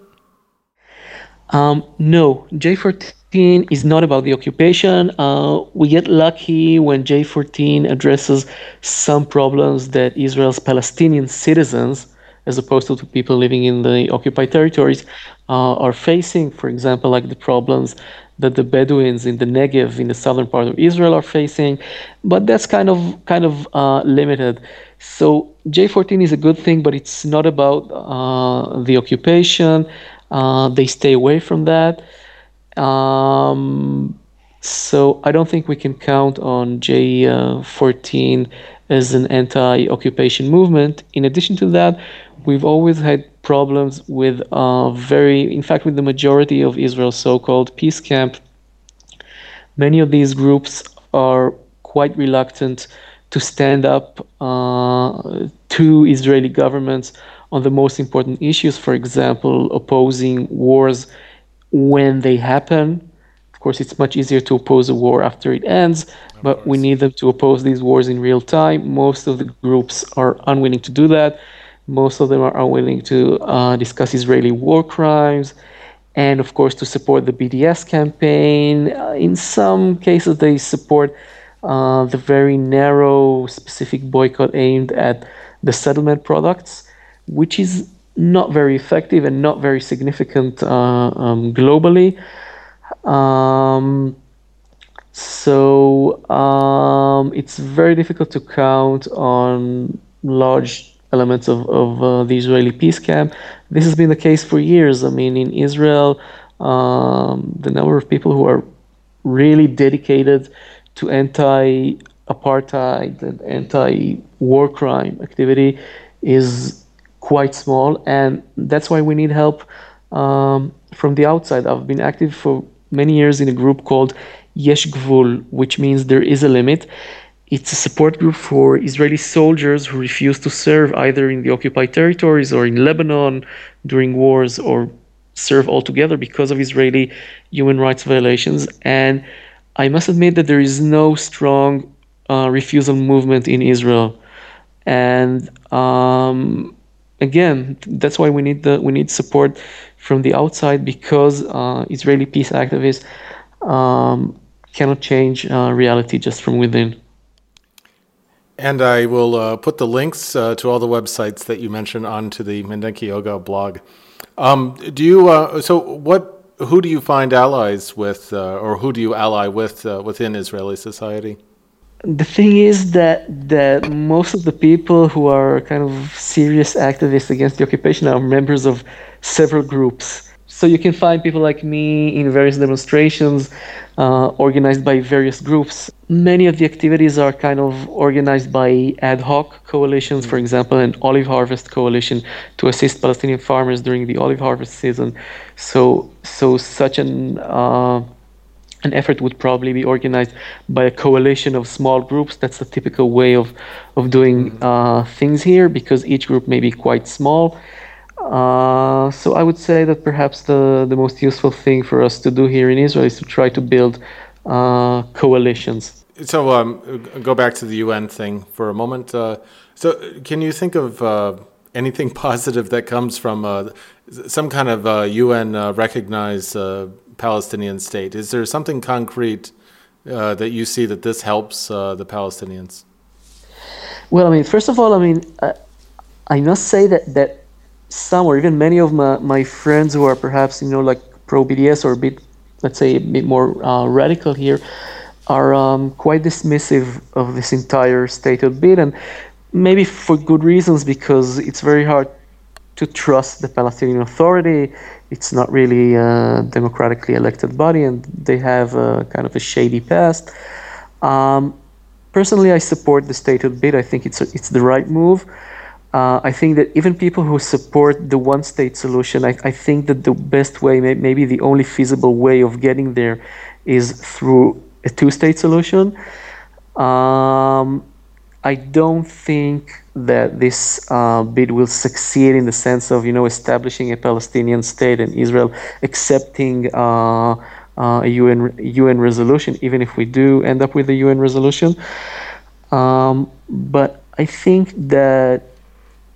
Um, no, J14 is not about the occupation. Uh, we get lucky when J14 addresses some problems that Israel's Palestinian citizens, as opposed to people living in the occupied territories, uh, are facing. For example, like the problems that the Bedouins in the Negev, in the southern part of Israel, are facing. But that's kind of kind of uh, limited. So J14 is a good thing, but it's not about uh, the occupation. Uh, they stay away from that. Um, so I don't think we can count on J14 as an anti-occupation movement. In addition to that, we've always had problems with uh, very, in fact, with the majority of Israel's so-called peace camp. Many of these groups are quite reluctant to stand up uh, to Israeli governments on the most important issues, for example, opposing wars when they happen, Of course, it's much easier to oppose a war after it ends, of but course. we need them to oppose these wars in real time. Most of the groups are unwilling to do that. Most of them are unwilling to uh, discuss Israeli war crimes and, of course, to support the BDS campaign. Uh, in some cases, they support uh, the very narrow, specific boycott aimed at the settlement products, which is not very effective and not very significant uh, um, globally. Um, so um, it's very difficult to count on large elements of, of uh, the Israeli peace camp. This has been the case for years. I mean, in Israel, um, the number of people who are really dedicated to anti apartheid and anti war crime activity is quite small, and that's why we need help um, from the outside. I've been active for many years in a group called Yesh Gvul, which means there is a limit. It's a support group for Israeli soldiers who refuse to serve either in the occupied territories or in Lebanon during wars or serve altogether because of Israeli human rights violations. And I must admit that there is no strong uh, refusal movement in Israel. And um, again, that's why we need the we need support from the outside because uh, Israeli peace activists um, cannot change uh, reality just from within. And I will uh, put the links uh, to all the websites that you mentioned onto the Mindenki Joga blog. Um, do you? Uh, so, what? Who do you find allies with, uh, or who do you ally with within Israeli society? The thing is that that most of the people who are kind of serious activists against the occupation are members of several groups. So you can find people like me in various demonstrations uh, organized by various groups. Many of the activities are kind of organized by ad hoc coalitions, for example, an olive harvest coalition to assist Palestinian farmers during the olive harvest season. So, so such an uh, an effort would probably be organized by a coalition of small groups. That's the typical way of of doing mm-hmm. uh, things here, because each group may be quite small. Uh, so I would say that perhaps the, the most useful thing for us to do here in Israel is to try to build uh, coalitions. So um, go back to the UN thing for a moment. Uh, so can you think of uh, anything positive that comes from uh, some kind of UN recognized Palestinian state? Is there something concrete that you see that this helps the Palestinians? Well, I mean, first of all, I mean, I must say that that some or even many of my, my friends who are perhaps you know like pro BDS or a bit let's say a bit more uh, radical here are um, quite dismissive of this entire statehood bid and maybe for good reasons because it's very hard to trust the Palestinian Authority. It's not really a democratically elected body and they have a kind of a shady past. Um, personally, I support the statehood bid. I think it's a, it's the right move. Uh, I think that even people who support the one state solution, I, I think that the best way, may, maybe the only feasible way of getting there, is through a two state solution. Um, I don't think that this uh, bid will succeed in the sense of you know establishing a Palestinian state and Israel accepting uh, uh, a UN UN resolution, even if we do end up with a UN resolution. Um, but I think that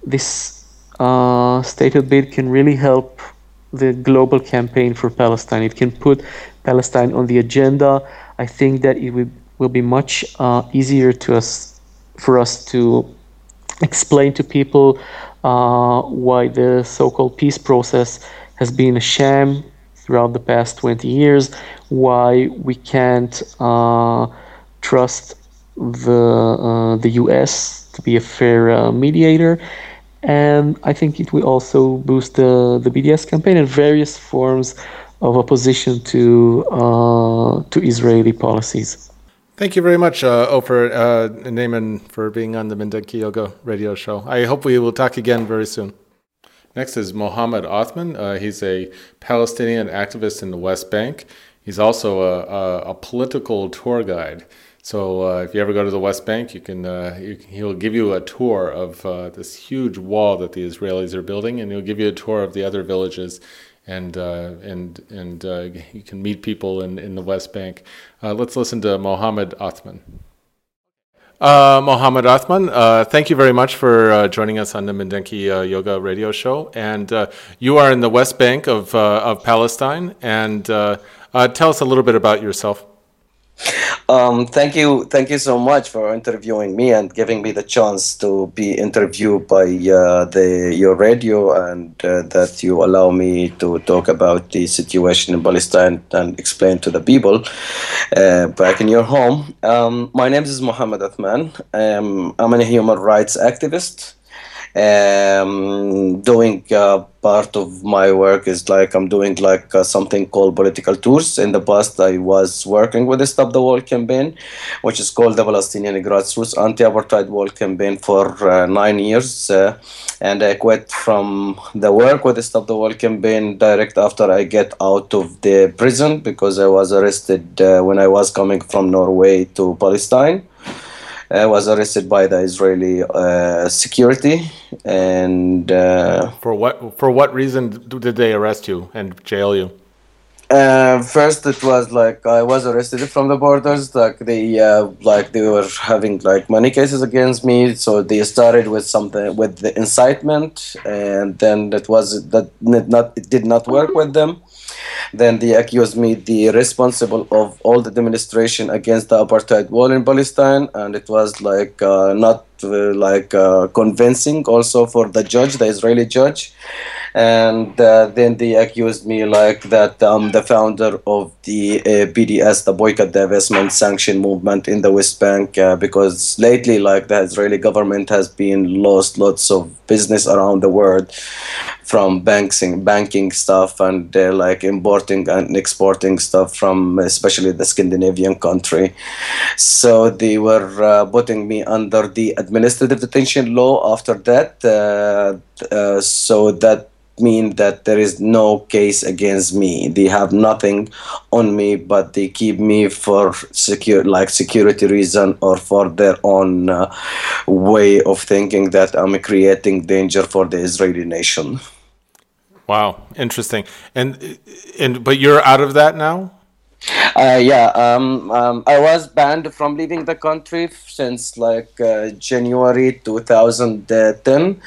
this uh, stated bid can really help the global campaign for Palestine. It can put Palestine on the agenda. I think that it will, will be much uh, easier to us for us to explain to people uh, why the so-called peace process has been a sham throughout the past 20 years, why we can't uh, trust the uh, the U.S. to be a fair uh, mediator, and I think it will also boost the, the BDS campaign and various forms of opposition to uh, to Israeli policies. Thank you very much, uh, Ofer uh, Neiman, for being on the Mindenki Joga radio show. I hope we will talk again very soon. Next is Mohammed Othman. Uh, he's a Palestinian activist in the West Bank. He's also a, a, a political tour guide. So uh, if you ever go to the West Bank, you can, uh, you he'll give you a tour of uh, this huge wall that the Israelis are building, and he'll give you a tour of the other villages and uh, and and uh, you can meet people in, in the West Bank. Uh, let's listen to Mohammed Othman. Uh, Mohammed Othman, uh, thank you very much for uh, joining us on the Mindenki Joga Radio Show. And you are in the West Bank of of Palestine. And tell us a little bit about yourself. Um, thank you, thank you so much for interviewing me and giving me the chance to be interviewed by uh, the your radio and uh, that you allow me to talk about the situation in Palestine and explain to the people uh, back in your home. Um, my name is Mohammed Othman. Um, I'm a human rights activist um, doing uh, part of my work is like I'm doing like uh, something called political tours. In the past, I was working with the Stop the Wall campaign, which is called the Palestinian Grassroots Anti-Apartheid Wall campaign for uh, nine years, uh, and I quit from the work with the Stop the Wall campaign direct after I get out of the prison because I was arrested uh, when I was coming from Norway to Palestine. I was arrested by the Israeli uh, security, and uh, For what for what reason did they arrest you and jail you? uh, first it was like I was arrested from the borders. Like they uh, like they were having like many cases against me. So they started with something with the incitement, and then it was that not it did not work with them. Then they accused me the responsible of all the demonstration against the apartheid wall in Palestine, and it was like uh, not uh, like uh, convincing also for the judge, the Israeli judge. And uh, then they accused me like that I'm the founder of the uh, BDS, the Boycott, Divestment, Sanction movement in the West Bank, uh, because lately, like the Israeli government has been lost lots of business around the world from banking banking stuff and they're like importing and exporting stuff from especially the Scandinavian country. So they were uh, putting me under the administrative detention law after that. Uh, uh, so that mean that there is no case against me. They have nothing on me, but they keep me for secure, like security reason or for their own uh, way of thinking that I'm creating danger for the Israeli nation. Wow, interesting. And and but you're out of that now. Uh, yeah, um, um, I was banned from leaving the country since like uh, January 2010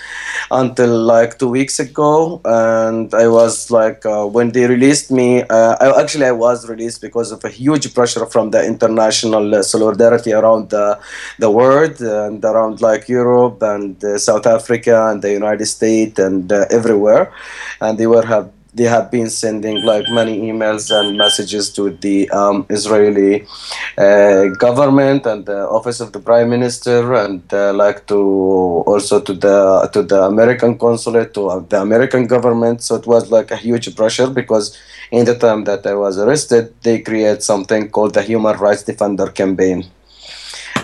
until like two weeks ago, and I was like uh, when they released me. Uh, I, actually, I was released because of a huge pressure from the international solidarity around the the world and around like Europe and uh, South Africa and the United States and uh, everywhere, and they were have they have been sending like many emails and messages to the um, Israeli uh, government and the office of the prime minister and uh, like to also to the to the American consulate to uh, the American government. So it was like a huge pressure because in the time that I was arrested, they create something called the Human Rights Defender Campaign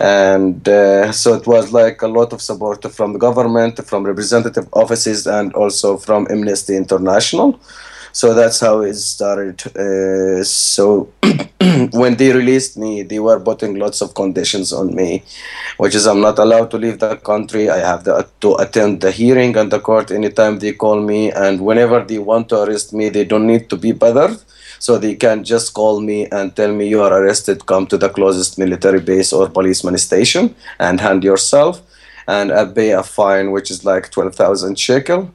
and uh, so it was like a lot of support from the government from representative offices and also from amnesty international. So that's how it started. Uh, so when they released me they were putting lots of conditions on me which is i'm not allowed to leave the country. I have the, to attend the hearing and the court anytime they call me. And whenever they want to arrest me they don't need to be bothered so they can just call me and tell me you are arrested, come to the closest military base or policeman station and hand yourself. And I pay a fine, which is like 12,000 shekel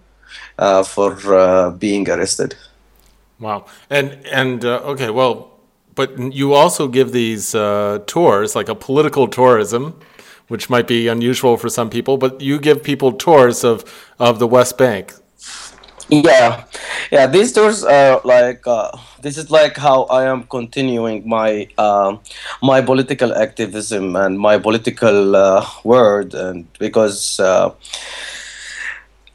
uh, for uh, being arrested. Wow. And and uh, okay, well, but you also give these uh, tours, like a political tourism, which might be unusual for some people, but you give people tours of of the West Bank. Yeah, yeah. These tours are like uh, this is like how I am continuing my um my political activism and my political uh, word, and because uh,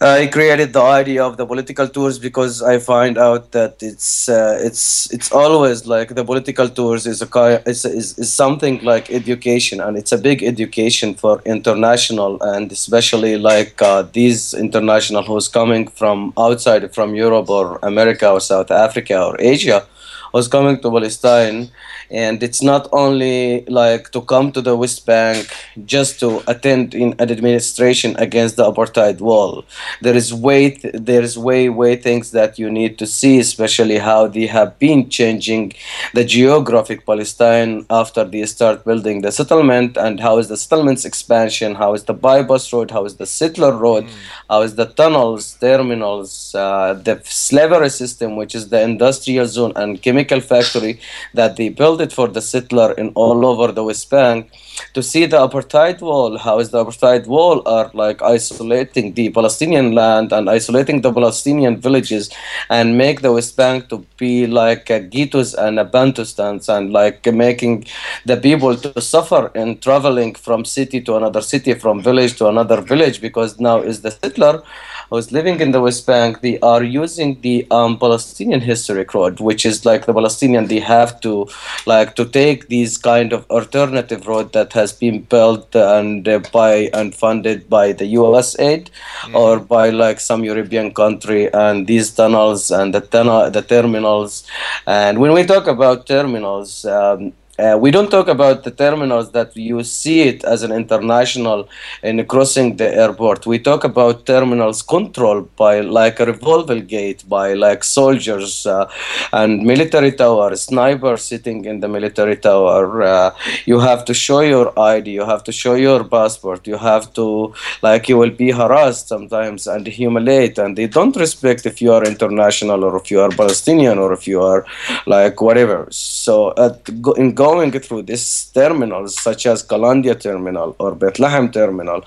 I created the idea of the political tours because I find out that it's uh, it's it's always like the political tours is a is, is is something like education and it's a big education for international and especially like uh, these international who's coming from outside from Europe or America or South Africa or Asia who's coming to Palestine, and it's not only like to come to the West Bank just to attend in an administration against the apartheid wall. There is way there is way way things that you need to see, especially how they have been changing the geographic Palestine after they start building the settlement, and how is the settlements expansion, how is the bypass road, how is the settler road, how is the tunnels, terminals, uh, the slavery system, which is the industrial zone and chemical factory that they built it for the settler in all over the West Bank. To see the apartheid wall, how is the apartheid wall are like isolating the Palestinian land and isolating the Palestinian villages and make the West Bank to be like uh, ghettos and a Bantustans and like making the people to suffer in traveling from city to another city, from village to another village because now is the settler who's living in the West Bank, they are using the um, Palestinian Historic Road, which is like the Palestinian, they have to like to take these kind of alternative road that has been built and uh, by and funded by the US aid or by like some European country and these tunnels and the, tunnel, the terminals. And when we talk about terminals, um, uh, we don't talk about the terminals that you see it as an international in crossing the airport. We talk about terminals controlled by like a revolving gate, by like soldiers uh, and military tower, snipers sitting in the military tower. Uh, you have to show your ID, you have to show your passport, you have to like you will be harassed sometimes and humiliated, and they don't respect if you are international or if you are Palestinian or if you are like whatever. So at, in going through these terminals, such as Kalandia terminal or Bethlehem terminal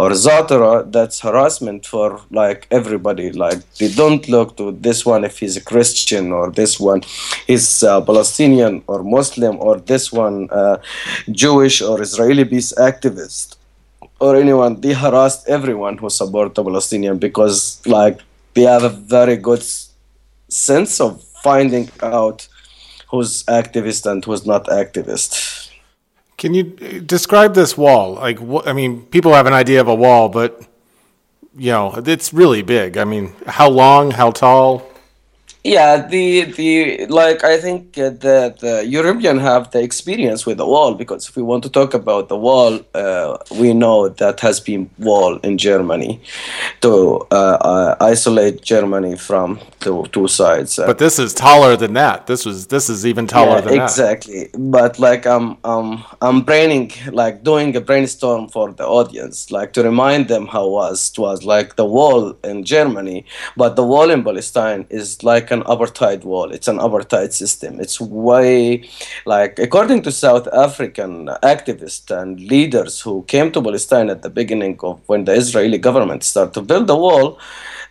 or Zatara, that's harassment for like everybody. Like they don't look to this one if he's a Christian or this one is uh, Palestinian or Muslim or this one uh, Jewish or Israeli peace activist or anyone. They harassed everyone who support the Palestinian because like they have a very good sense of finding out who's activist and who's not activist. Can you uh, describe this wall? Like, wh- I mean, people have an idea of a wall, but you know, it's really big. I mean, how long? How tall? Yeah, the the like I think uh, the the European have the experience with the wall because if we want to talk about the wall, uh, we know that has been wall in Germany to uh, uh, isolate Germany from the two sides. But this is taller than that. This was this is even taller yeah, than that. exactly. But like I'm um I'm braining like doing a brainstorm for the audience, like to remind them how was it was like the wall in Germany, but the wall in Palestine is like an apartheid wall. It's an apartheid system. It's way like according to South African activists and leaders who came to Palestine at the beginning of when the Israeli government started to build the wall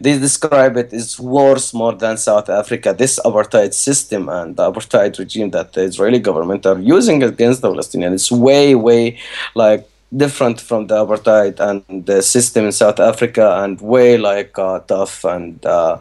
they describe it as worse more than South Africa. This apartheid system and the apartheid regime that the Israeli government are using against the Palestinians is way, way like different from the apartheid and the system in South Africa and way like uh, tough and uh,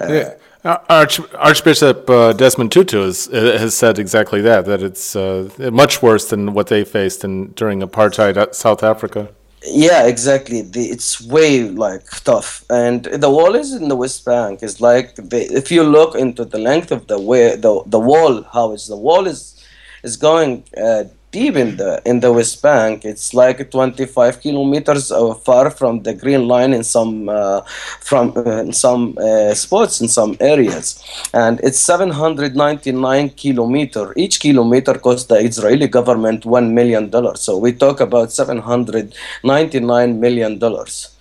Yeah. Uh, Arch, Archbishop uh, Desmond Tutu has, uh, has said exactly that. That it's uh, much worse than what they faced in during apartheid at South Africa. Yeah, exactly. The, it's way like tough, and the wall is in the West Bank. Is like the, if you look into the length of the way the the wall, how is the wall is is going uh, deep in the in the West Bank. It's like 25 kilometers uh, far from the Green Line in some uh, from uh, in some uh, spots in some areas, and it's 799 kilometer. Each kilometer costs the Israeli government one million dollars. So we talk about 799 million dollars.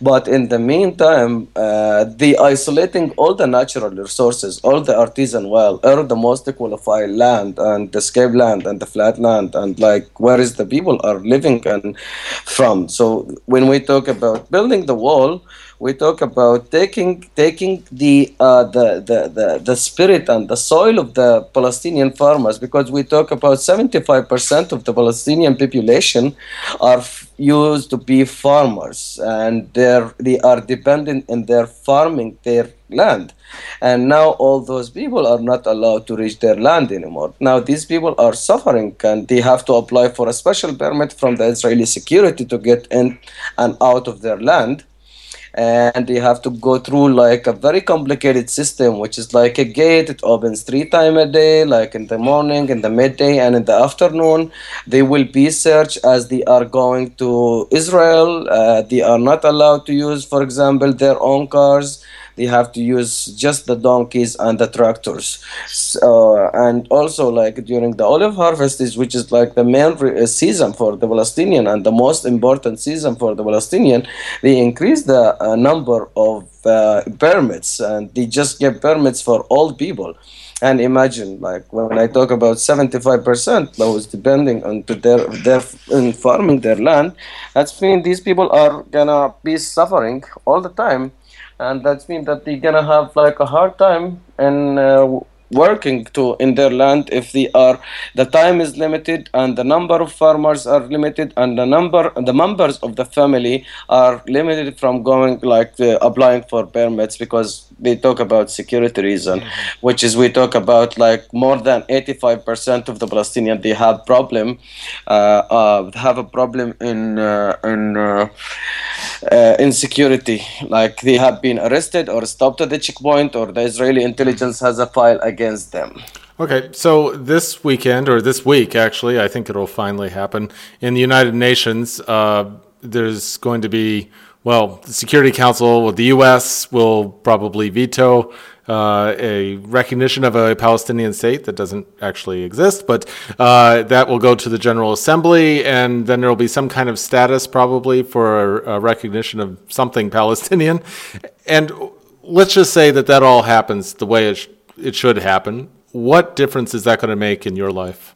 But in the meantime, uh, the isolating all the natural resources, all the artesian well, all the most qualified land and the scape land and the flat land and like where is the people are living and from. So when we talk about building the wall, we talk about taking taking the, uh, the, the the the spirit and the soil of the Palestinian farmers because we talk about 75% of the Palestinian population are f- used to be farmers and they're, they are dependent in their farming their land. And now all those people are not allowed to reach their land anymore. Now these people are suffering and they have to apply for a special permit from the israeli security to get in and out of their land and they have to go through like a very complicated system, which is like a gate. It opens three times a day, like in the morning, in the midday, and in the afternoon. They will be searched as they are going to Israel. Uh, they are not allowed to use, for example, their own cars they have to use just the donkeys and the tractors. So, and also like during the olive harvest is which is like the main uh, season for the palestinian and the most important season for the palestinian they increase the uh, number of uh, permits and they just get permits for all people. And imagine like when i talk about 75% those depending on to their their in farming their land that's mean these people are gonna be suffering all the time and that means that they're gonna have like a hard time in uh, working to in their land if they are the time is limited and the number of farmers are limited and the number the members of the family are limited from going like uh, applying for permits because they talk about security reason which is we talk about like more than 85% of the palestinian they have problem uh, uh, have a problem in uh, in uh, uh, insecurity like they have been arrested or stopped at the checkpoint or the israeli intelligence has a file against them. Okay, so this weekend, or this week actually, I think it'll finally happen. In the United Nations. Uh, there's going to be, well, the Security Council, with the U.S. will probably veto uh, a recognition of a Palestinian state that doesn't actually exist, but uh, that will go to the General Assembly, and then there will be some kind of status probably for a, a recognition of something Palestinian. And let's just say that that all happens the way it, sh- it should happen. What difference is that going to make in your life?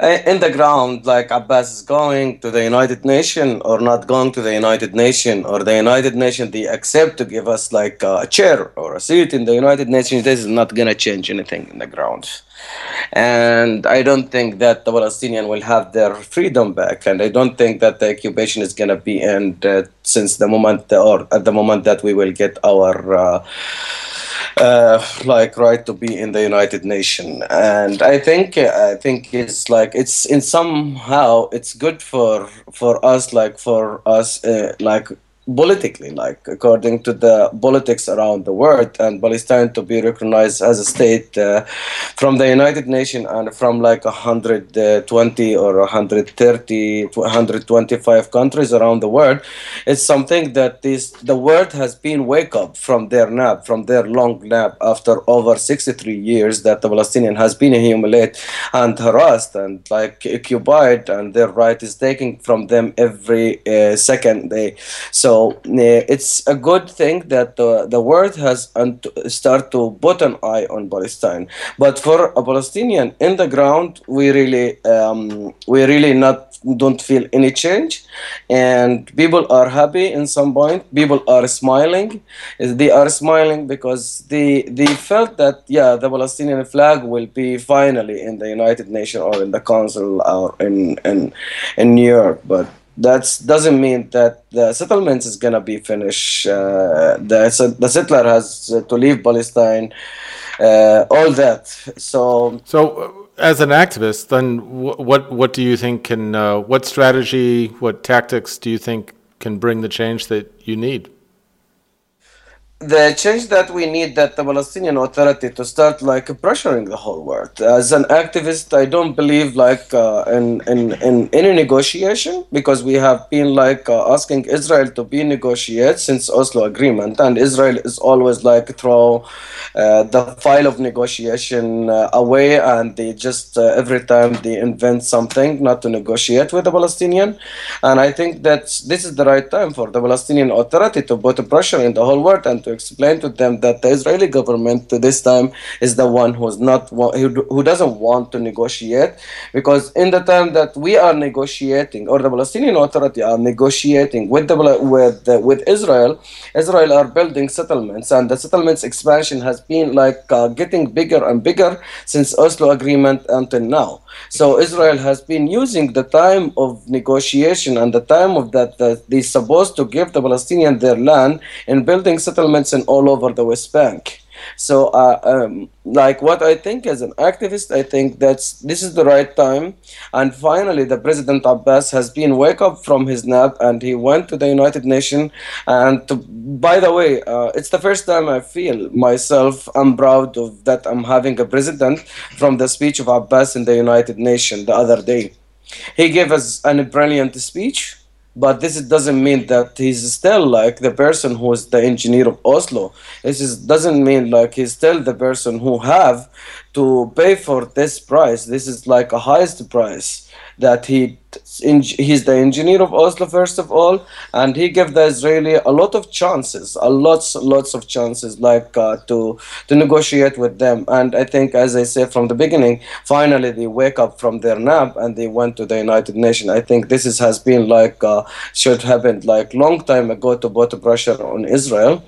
Uh, in the ground, like Abbas is going to the United Nation or not going to the United Nation, or the United Nation they accept to give us like a chair or a seat in the United Nations, this is not gonna change anything in the ground. And I don't think that the Palestinian will have their freedom back, and I don't think that the occupation is gonna be end uh, since the moment or at the moment that we will get our. Uh, uh, like right to be in the United Nation, and I think I think it's like it's in somehow it's good for for us like for us uh, like politically like according to the politics around the world and palestine to be recognized as a state uh, from the united nations and from like 120 or 130 125 countries around the world it's something that this the world has been wake up from their nap from their long nap after over 63 years that the palestinian has been humiliated and harassed and like occupied and their right is taken from them every uh, second day. So so uh, it's a good thing that the, the world has start to put an eye on Palestine. But for a Palestinian in the ground, we really um, we really not don't feel any change, and people are happy in some point. People are smiling. They are smiling because they they felt that yeah, the Palestinian flag will be finally in the United Nations or in the Council or in in in New York, but that doesn't mean that the settlement is gonna be finished. Uh, the the settler has to leave Palestine. Uh, all that. So So, uh, as an activist, then wh- what what do you think can uh, what strategy, what tactics do you think can bring the change that you need? The change that we need that the Palestinian Authority to start like pressuring the whole world. As an activist, I don't believe like uh, in, in in any negotiation because we have been like uh, asking Israel to be negotiate since Oslo Agreement, and Israel is always like throw uh, the file of negotiation uh, away, and they just uh, every time they invent something not to negotiate with the Palestinian, and I think that this is the right time for the Palestinian Authority to put pressure in the whole world and to explain to them that the Israeli government this time is the one who's not who, doesn't want to negotiate because in the time that we are negotiating or the Palestinian Authority are negotiating with the with uh, with Israel, Israel are building settlements and the settlements expansion has been like uh, getting bigger and bigger since Oslo Agreement until now. So Israel has been using the time of negotiation and the time of that, they're supposed to give the Palestinian their land in building settlements in all over the West Bank. So, uh, um, like what I think as an activist, I think that's this is the right time. And finally, the President Abbas has been wake up from his nap and he went to the United Nations. And to, by the way, uh, it's the first time I feel myself. I'm proud of that. I'm having a president from the speech of Abbas in the United Nations the other day. He gave us a brilliant speech but this doesn't mean that he's still like the person who is the engineer of Oslo. This is, doesn't mean like he's still the person who have to pay for this price. This is like a highest price that he he's the engineer of Oslo first of all, and he gave the Israeli a lot of chances, a lots lots of chances, like uh, to to negotiate with them. And I think, as I said from the beginning, finally they wake up from their nap and they went to the United Nations. I think this is, has been like uh, should happen like long time ago to put pressure on Israel,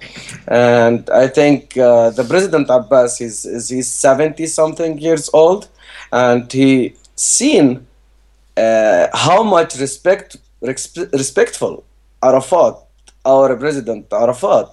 and I think uh, the President Abbas is is he's seventy something years old, and he seen uh, how much respect resp- respectful Arafat, our president Arafat,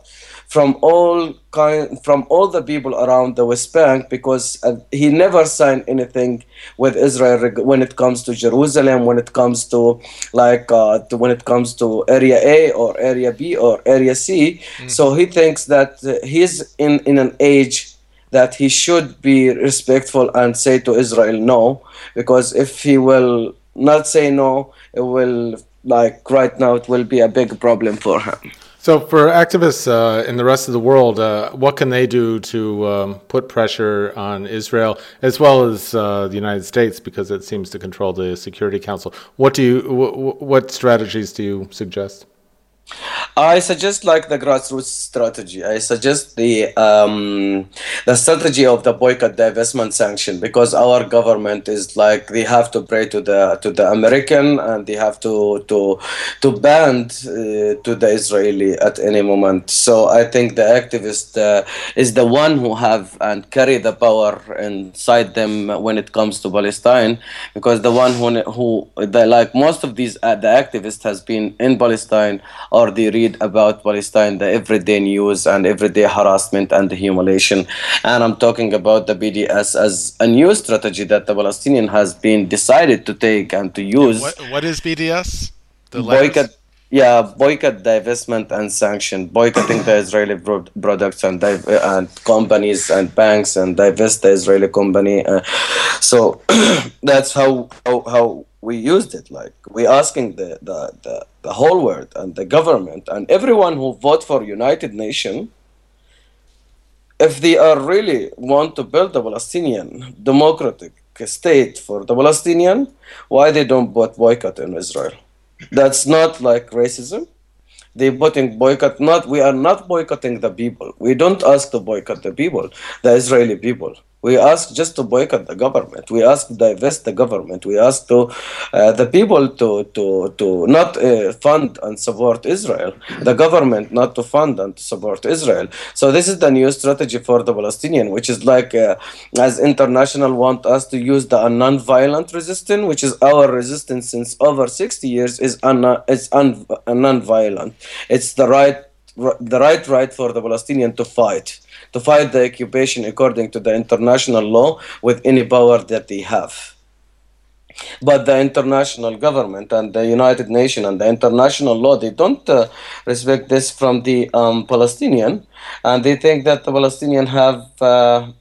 from all kind from all the people around the West Bank because uh, he never signed anything with Israel when it comes to Jerusalem, when it comes to like uh, to, when it comes to Area A or Area B or Area C. Mm. So he thinks that uh, he's in in an age that he should be respectful and say to Israel no because if he will not say no, it will like right now it will be a big problem for him. So, for activists uh, in the rest of the world, uh, what can they do to um, put pressure on Israel as well as uh, the United States because it seems to control the Security Council? What do you, wh- what strategies do you suggest? I suggest like the grassroots strategy. I suggest the um, the strategy of the boycott, divestment, sanction, because our government is like they have to pray to the to the American and they have to to to bend uh, to the Israeli at any moment. So I think the activist uh, is the one who have and carry the power inside them when it comes to Palestine, because the one who who the, like most of these uh, the activist has been in Palestine or they read about Palestine, the everyday news and everyday harassment and humiliation. And I'm talking about the BDS as a new strategy that the Palestinian has been decided to take and to use. What, what is BDS? The boycott. Yeah, boycott, divestment, and sanction. Boycotting the Israeli pro- products and div- and companies and banks and divest the Israeli company. Uh, so that's how, how how we used it. Like we asking the, the, the, the whole world and the government and everyone who vote for United Nation, if they are really want to build a Palestinian democratic state for the Palestinian, why they don't vote boycott in Israel? That's not like racism. They voting boycott. Not we are not boycotting the people. We don't ask to boycott the people, the Israeli people. We ask just to boycott the government. We ask to divest the government. We ask to uh, the people to to to not uh, fund and support Israel. The government not to fund and to support Israel. So this is the new strategy for the Palestinian, which is like uh, as international want us to use the non-violent resistance, which is our resistance since over 60 years is un is un non-violent. It's the right the right right for the Palestinian to fight to fight the occupation according to the international law with any power that they have. But the international government and the United Nations and the international law, they don't uh, respect this from the um, Palestinian, and they think that the Palestinian have uh,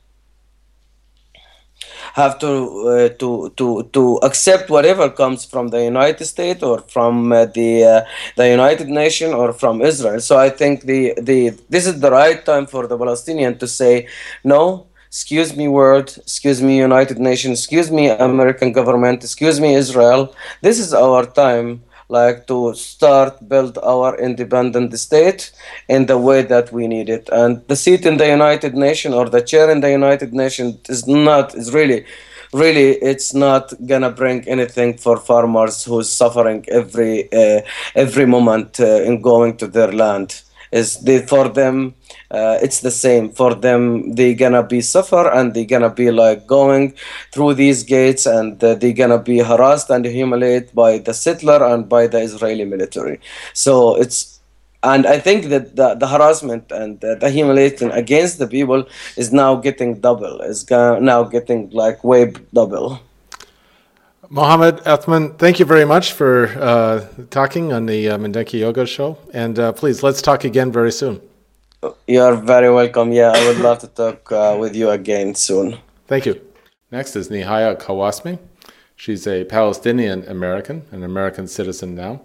have to uh, to to to accept whatever comes from the United States or from uh, the uh, the United Nation or from Israel. So I think the the this is the right time for the Palestinian to say no. Excuse me, world. Excuse me, United Nations. Excuse me, American government. Excuse me, Israel. This is our time like to start build our independent state in the way that we need it. And the seat in the united nations or the chair in the united nations is not is really really it's not gonna bring anything for farmers who's suffering every uh, every moment uh, in going to their land is they for them uh, it's the same for them they gonna be suffer and they gonna be like going through these gates and uh, they gonna be harassed and humiliated by the settler and by the israeli military so it's and I think that the, the harassment and the, the humiliation against the people is now getting double. Is now getting like way double. Mohammed Othman, thank you very much for uh, talking on the uh, Mindenki Joga show, and uh, please let's talk again very soon. You are very welcome. Yeah, I would love to talk uh, with you again soon. Thank you. Next is Nihaya Kawasmi. She's a Palestinian American, an American citizen now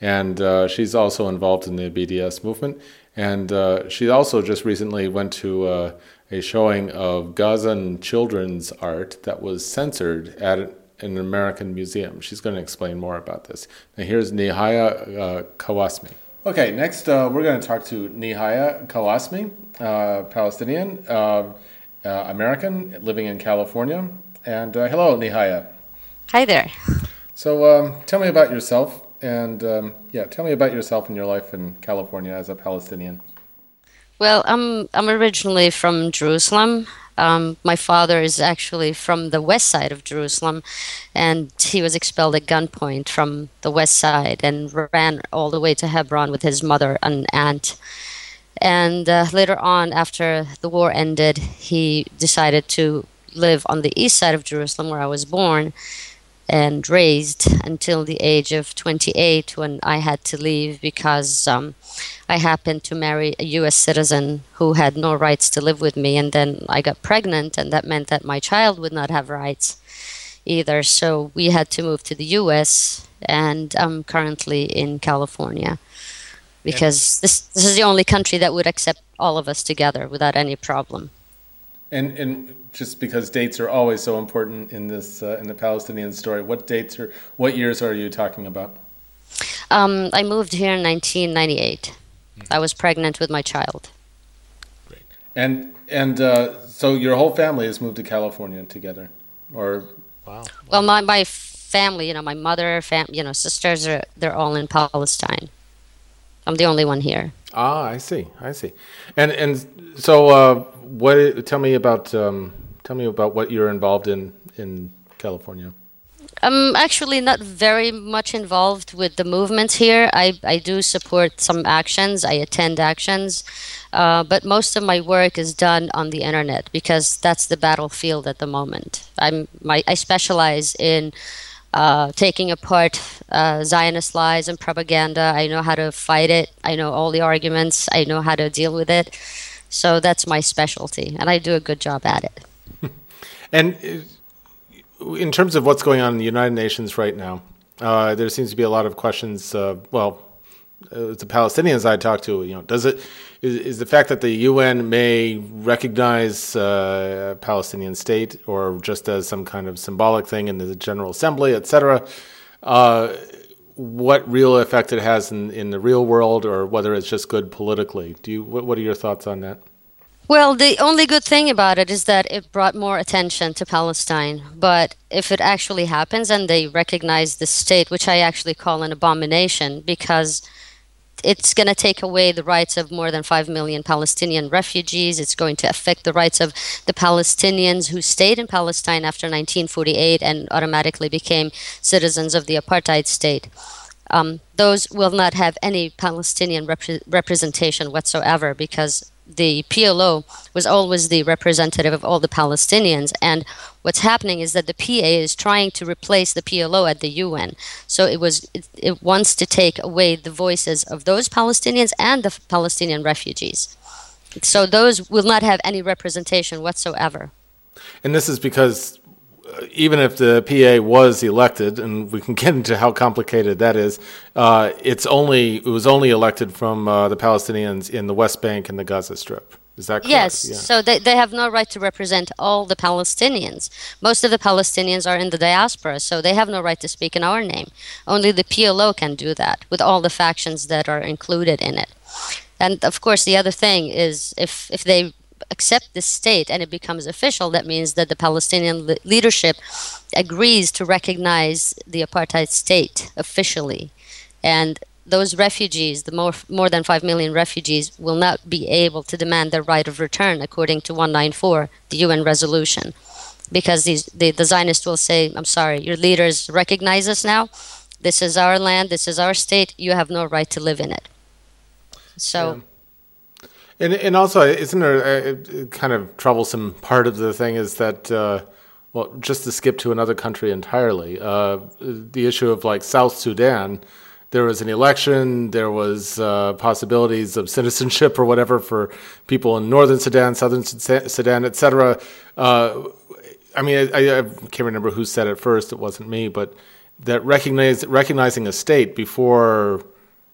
and uh, she's also involved in the BDS movement. And uh, she also just recently went to uh, a showing of Gazan children's art that was censored at an American museum. She's going to explain more about this. Now, here's Nihaya uh, Kawasmi. Okay, next uh, we're going to talk to Nihaya Kawasmi, uh, Palestinian, American, living in California. And hello, Nihaya. Hi there. So, um, tell me about yourself and um, yeah, tell me about yourself and your life in California as a Palestinian. Well, I'm I'm originally from Jerusalem. Um, my father is actually from the west side of Jerusalem, and he was expelled at gunpoint from the west side and ran all the way to Hebron with his mother and aunt. And uh, later on, after the war ended, he decided to live on the east side of Jerusalem, where I was born and raised until the age of 28 when I had to leave because um, I happened to marry a US citizen who had no rights to live with me. And then I got pregnant, and that meant that my child would not have rights either. So we had to move to the US, and I'm currently in California because this, this is the only country that would accept all of us together without any problem. And, and just because dates are always so important in this uh, in the Palestinian story. What dates or what years are you talking about? Um, I moved here in 1998. Mm-hmm. I was pregnant with my child. Great. And and uh, so your whole family has moved to California together, or wow. Well, my my family, you know, my mother, fam, you know, sisters are they're all in Palestine. I'm the only one here. Ah, I see. I see. And and so, uh, what? Tell me about um, tell me about what you're involved in in California. I'm actually not very much involved with the movement here. I, I do support some actions, I attend actions, uh, but most of my work is done on the internet because that's the battlefield at the moment. I'm my I specialize in uh, taking apart uh, Zionist lies and propaganda. I know how to fight it. I know all the arguments. I know how to deal with it. So that's my specialty, and I do a good job at it. and uh, in terms of what's going on in the United Nations right now, uh, there seems to be a lot of questions. Uh, well, uh, the Palestinians I talk to, you know, does it is, is the fact that the UN may recognize uh, a Palestinian state or just as some kind of symbolic thing in the General Assembly, etc. Uh, what real effect it has in, in the real world, or whether it's just good politically? Do you? What, what are your thoughts on that? Well, the only good thing about it is that it brought more attention to Palestine. But if it actually happens and they recognize the state, which I actually call an abomination, because it's going to take away the rights of more than 5 million Palestinian refugees. It's going to affect the rights of the Palestinians who stayed in Palestine after 1948 and automatically became citizens of the apartheid state. Um, those will not have any Palestinian rep- representation whatsoever because the PLO was always the representative of all the Palestinians. And what's happening is that the PA is trying to replace the PLO at the UN. So it was it, it wants to take away the voices of those Palestinians and the Palestinian refugees. So those will not have any representation whatsoever. And this is because even if the PA was elected, and we can get into how complicated that is, uh, it's only it was only elected from uh, the Palestinians in the West Bank and the Gaza Strip. Is that correct? Yes. Yeah. So they, they have no right to represent all the Palestinians. Most of the Palestinians are in the diaspora, so they have no right to speak in our name. Only the PLO can do that with all the factions that are included in it. And of course, the other thing is if if they accept this state and it becomes official, that means that the Palestinian le- leadership agrees to recognize the apartheid state officially. And those refugees, the more, more than 5 million refugees, will not be able to demand their right of return according to 194, the UN resolution. Because these, the, the Zionists will say, I'm sorry, your leaders recognize us now. This is our land, this is our state, you have no right to live in it. So. And, and also, isn't there a, kind of troublesome part of the thing is that, uh, well, just to skip to another country entirely, uh, the issue of like South Sudan, there was an election, there was uh, possibilities of citizenship or whatever for people in northern Sudan, southern Sudan, et cetera. Uh, I mean, I, I, can't remember who said it first. It wasn't me, but that recognize, recognizing a state before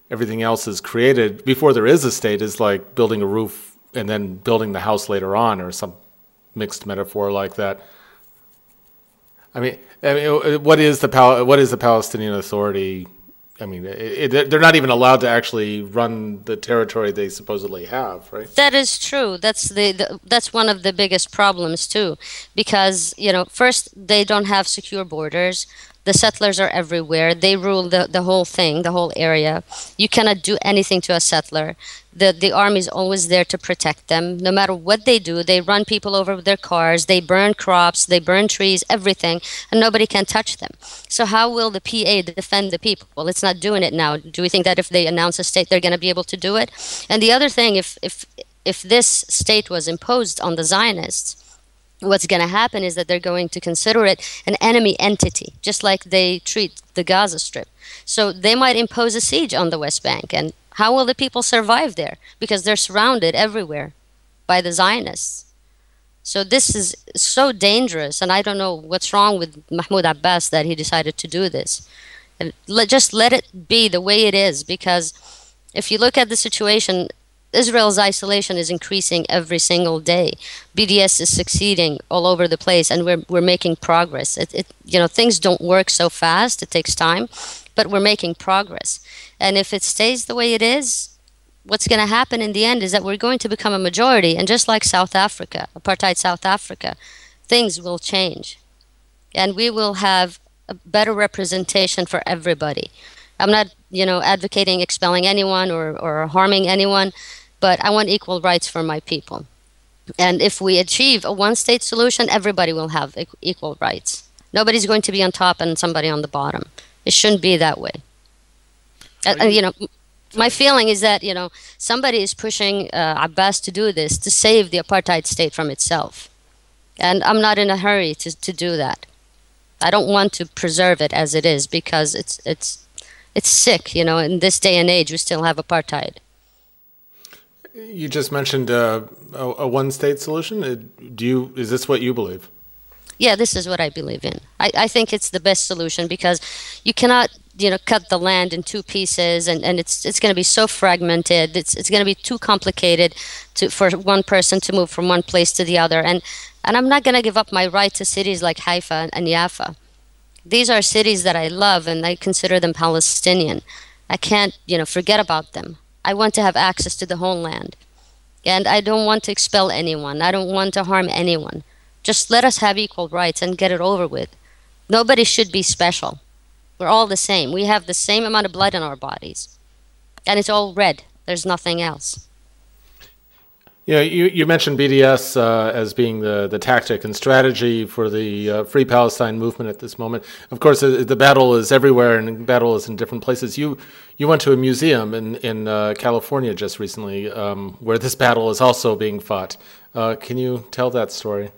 everything else is created before there is a state is like building a roof and then building the house later on or some mixed metaphor like that i mean, I mean uh, what is the Pal- what is the palestinian authority I mean, it, it, they're not even allowed to actually run the territory they supposedly have, right? That is true. That's the, the, that's one of the biggest problems too, because you know, first they don't have secure borders the settlers are everywhere. They rule the, the whole thing, the whole area. You cannot do anything to a settler. The, the army is always there to protect them. No matter what they do, they run people over with their cars, they burn crops, they burn trees, everything, and nobody can touch them. So, how will the PA defend the people? Well, it's not doing it now. Do we think that if they announce a state, they're going to be able to do it? And the other thing, if, if, if this state was imposed on the Zionists, what's going to happen is that they're going to consider it an enemy entity, just like they treat the Gaza Strip. So they might impose a siege on the West Bank. And how will the people survive there? Because they're surrounded everywhere by the Zionists. So this is so dangerous, and I don't know what's wrong with Mahmoud Abbas that he decided to do this. And let, just let it be the way it is, because if you look at the situation, Israel's isolation is increasing every single day. BDS is succeeding all over the place, and we're we're making progress. It, it you know things don't work so fast; it takes time, but we're making progress. And if it stays the way it is, what's going to happen in the end is that we're going to become a majority, and just like South Africa, apartheid South Africa, things will change, and we will have a better representation for everybody. I'm not, you know, advocating expelling anyone or, or harming anyone but I want equal rights for my people. And if we achieve a one state solution, everybody will have equal rights. Nobody's going to be on top and somebody on the bottom. It shouldn't be that way. And, you know, my feeling is that, you know, somebody is pushing uh, Abbas to do this to save the apartheid state from itself. And I'm not in a hurry to, to do that. I don't want to preserve it as it is because it's, it's, it's sick, you know, in this day and age, we still have apartheid. You just mentioned uh, a, a one-state solution. Uh, do you? Is this what you believe? Yeah, this is what I believe in. I, I think it's the best solution because you cannot, you know, cut the land in two pieces, and, and it's it's going to be so fragmented. It's it's going to be too complicated to for one person to move from one place to the other. And and I'm not going to give up my right to cities like Haifa and Jaffa. These are cities that I love, and I consider them Palestinian. I can't, you know, forget about them. I want to have access to the homeland. And I don't want to expel anyone. I don't want to harm anyone. Just let us have equal rights and get it over with. Nobody should be special. We're all the same. We have the same amount of blood in our bodies. And it's all red. There's nothing else. Yeah, you, you mentioned BDS uh, as being the, the tactic and strategy for the uh, Free Palestine movement at this moment. Of course, uh, the battle is everywhere, and the battle is in different places. You you went to a museum in in uh, California just recently, um, where this battle is also being fought. Uh, can you tell that story?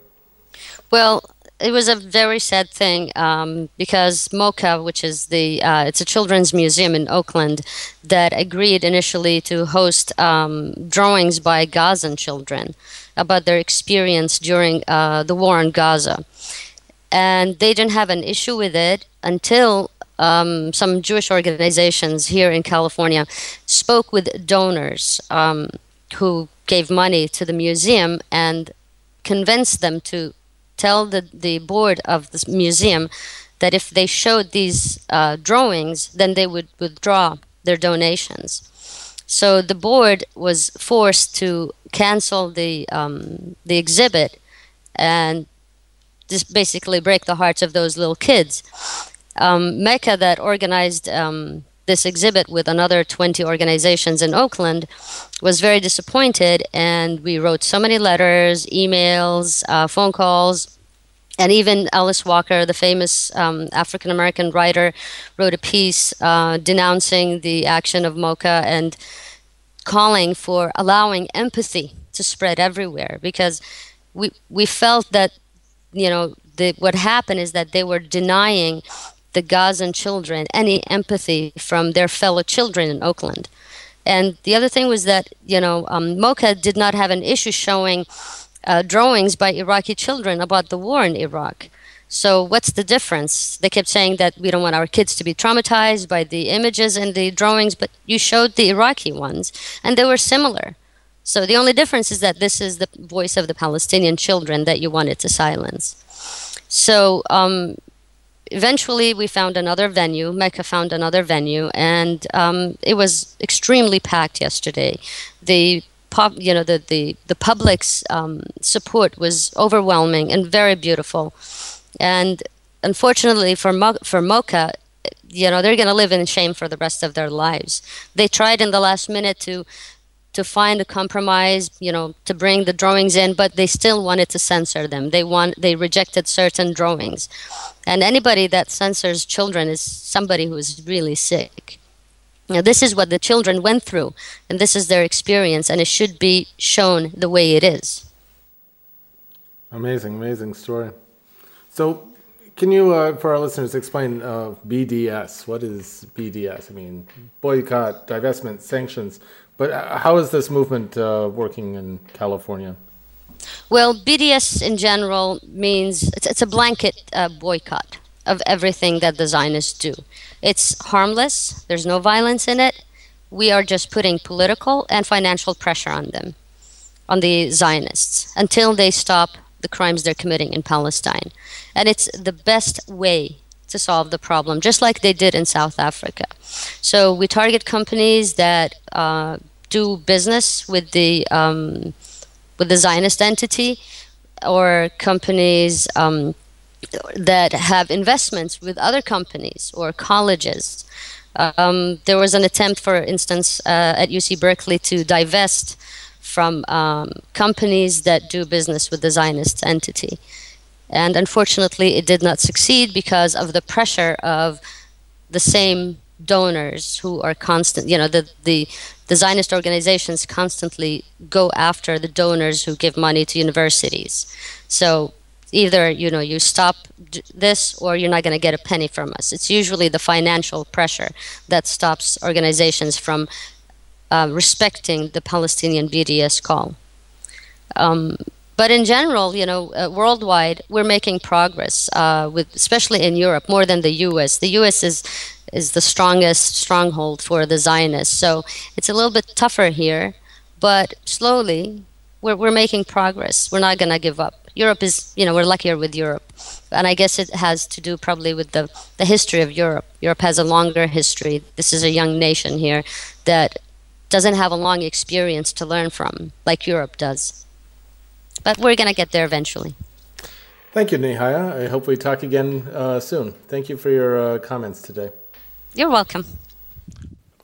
Well, it was a very sad thing um, because MOCHA, which is the uh, it's a children's museum in Oakland, that agreed initially to host um, drawings by Gazan children about their experience during uh, the war in Gaza, and they didn't have an issue with it until. Um, some Jewish organizations here in California spoke with donors um, who gave money to the museum and convinced them to tell the, the board of the museum that if they showed these uh, drawings, then they would withdraw their donations. So the board was forced to cancel the um, the exhibit and just basically break the hearts of those little kids. Um, MECA, that organized um, this exhibit with another 20 organizations in Oakland, was very disappointed, and we wrote so many letters, emails, uh, phone calls. And even Alice Walker, the famous um, African American writer, wrote a piece uh, denouncing the action of MOCHA. And calling for allowing empathy to spread everywhere because we we felt that you know the, what happened is that they were denying the Gazan children any empathy from their fellow children in Oakland. And the other thing was that you know um, MOCHA did not have an issue showing uh, drawings by Iraqi children about the war in Iraq. So what's the difference? They kept saying that we don't want our kids to be traumatized by the images and the drawings, but you showed the Iraqi ones, and they were similar. So the only difference is that this is the voice of the Palestinian children that you wanted to silence. So um, eventually we found another venue. MECA found another venue, and um, it was extremely packed yesterday. The you know, the the the public's um, support was overwhelming and very beautiful. And unfortunately for Mo- for MOCHA, you know, they're going to live in shame for the rest of their lives. They tried in the last minute to to find a compromise, you know, to bring the drawings in, but they still wanted to censor them. They want they rejected certain drawings. And anybody that censors children is somebody who is really sick. Now, this is what the children went through, and this is their experience, and it should be shown the way it is. Amazing, amazing story. So, can you, uh, for our listeners, explain uh, BDS? What is BDS? I mean, boycott, divestment, sanctions. But uh, how is this movement uh, working in California? Well, BDS in general means it's, it's a blanket uh, boycott of everything that the Zionists do. It's harmless, there's no violence in it. We are just putting political and financial pressure on them, on the Zionists, until they stop the crimes they're committing in Palestine. And it's the best way to solve the problem, just like they did in South Africa. So we target companies that uh, do business with the um, with the Zionist entity, or companies um, that have investments with other companies or colleges. Um, there was an attempt, for instance, uh, at UC Berkeley to divest from um, companies that do business with the Zionist entity. And unfortunately, it did not succeed because of the pressure of the same donors who are constant, you know, the, the, the Zionist organizations constantly go after the donors who give money to universities. So either, you know, you stop this or you're not going to get a penny from us. It's usually the financial pressure that stops organizations from uh, respecting the Palestinian BDS call. Um, but in general, you know, uh, worldwide, we're making progress uh, with, especially in Europe, more than the U.S. The U.S. is is the strongest stronghold for the Zionists, so it's a little bit tougher here. But slowly, we're we're making progress. We're not gonna give up. Europe is, you know, we're luckier with Europe, and I guess it has to do probably with the the history of Europe. Europe has a longer history. This is a young nation here that doesn't have a long experience to learn from, like Europe does. But we're going to get there eventually. Thank you, Nihaya. I hope we talk again uh, soon. Thank you for your uh, comments today. You're welcome.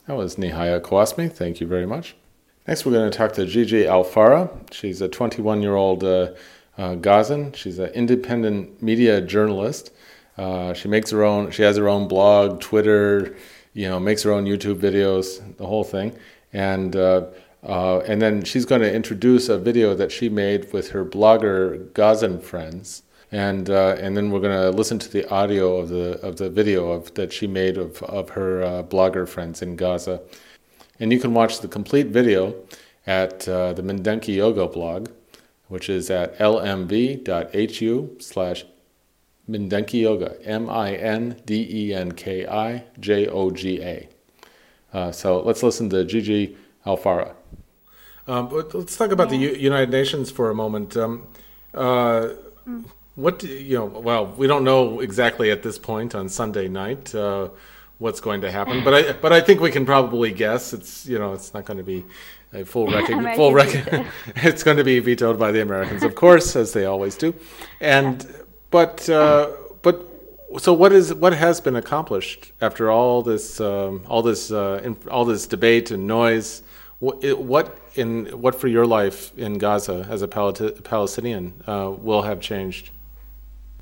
That was Nihaya Kawasmi. Thank you very much. Next, we're going to talk to Gigi Alfara. She's a 21 year old uh, uh, Gazan. She's an independent media journalist. Uh, she makes her own. She has her own blog, Twitter. You know, makes her own YouTube videos, the whole thing and uh, and then she's going to introduce a video that she made with her blogger Gazan friends, and uh, and then we're going to listen to the audio of the of the video of that she made of of her uh, blogger friends in Gaza, and you can watch the complete video at uh, the Mindenki Joga blog, which is at lmv.hu slash Mindenki Joga, M I N D E N K I J O G A. Uh, so let's listen to Gigi Alfara. Um, let's talk about the U- United Nations for a moment. Um, uh, what do, you know? Well, we don't know exactly at this point on Sunday night uh, what's going to happen, but I but I think we can probably guess. It's you know it's not going to be a full record. full record. it's going to be vetoed by the Americans, of course, as they always do. And but uh, but so what is what has been accomplished after all this um, all this uh, in, all this debate and noise? What, what, in what for your life in Gaza as a Palestinian uh, will have changed?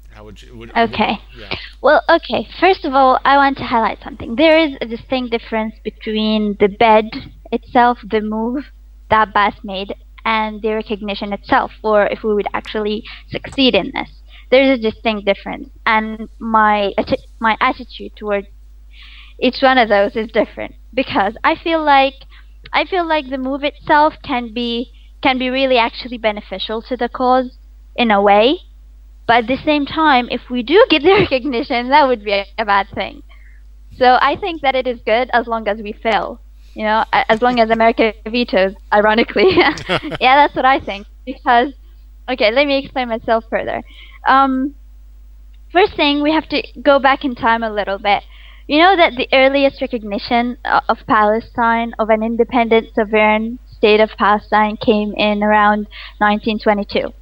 How would you? Would, okay. Would, yeah. Well, okay. First of all, I want to highlight something. There is a distinct difference between the bed itself, the move that Abbas made, and the recognition itself, or if we would actually succeed in this. There's a distinct difference, and my my attitude toward each one of those is different because I feel like I feel like the move itself can be can be really actually beneficial to the cause in a way, but at the same time, if we do get the recognition, that would be a bad thing. So I think that it is good as long as we fail. You know, as long as America vetoes, ironically. yeah, that's what I think. Because, okay, let me explain myself further. Um, first thing, we have to go back in time a little bit. You know that the earliest recognition uh, of Palestine, of an independent, sovereign state of Palestine, came in around 1922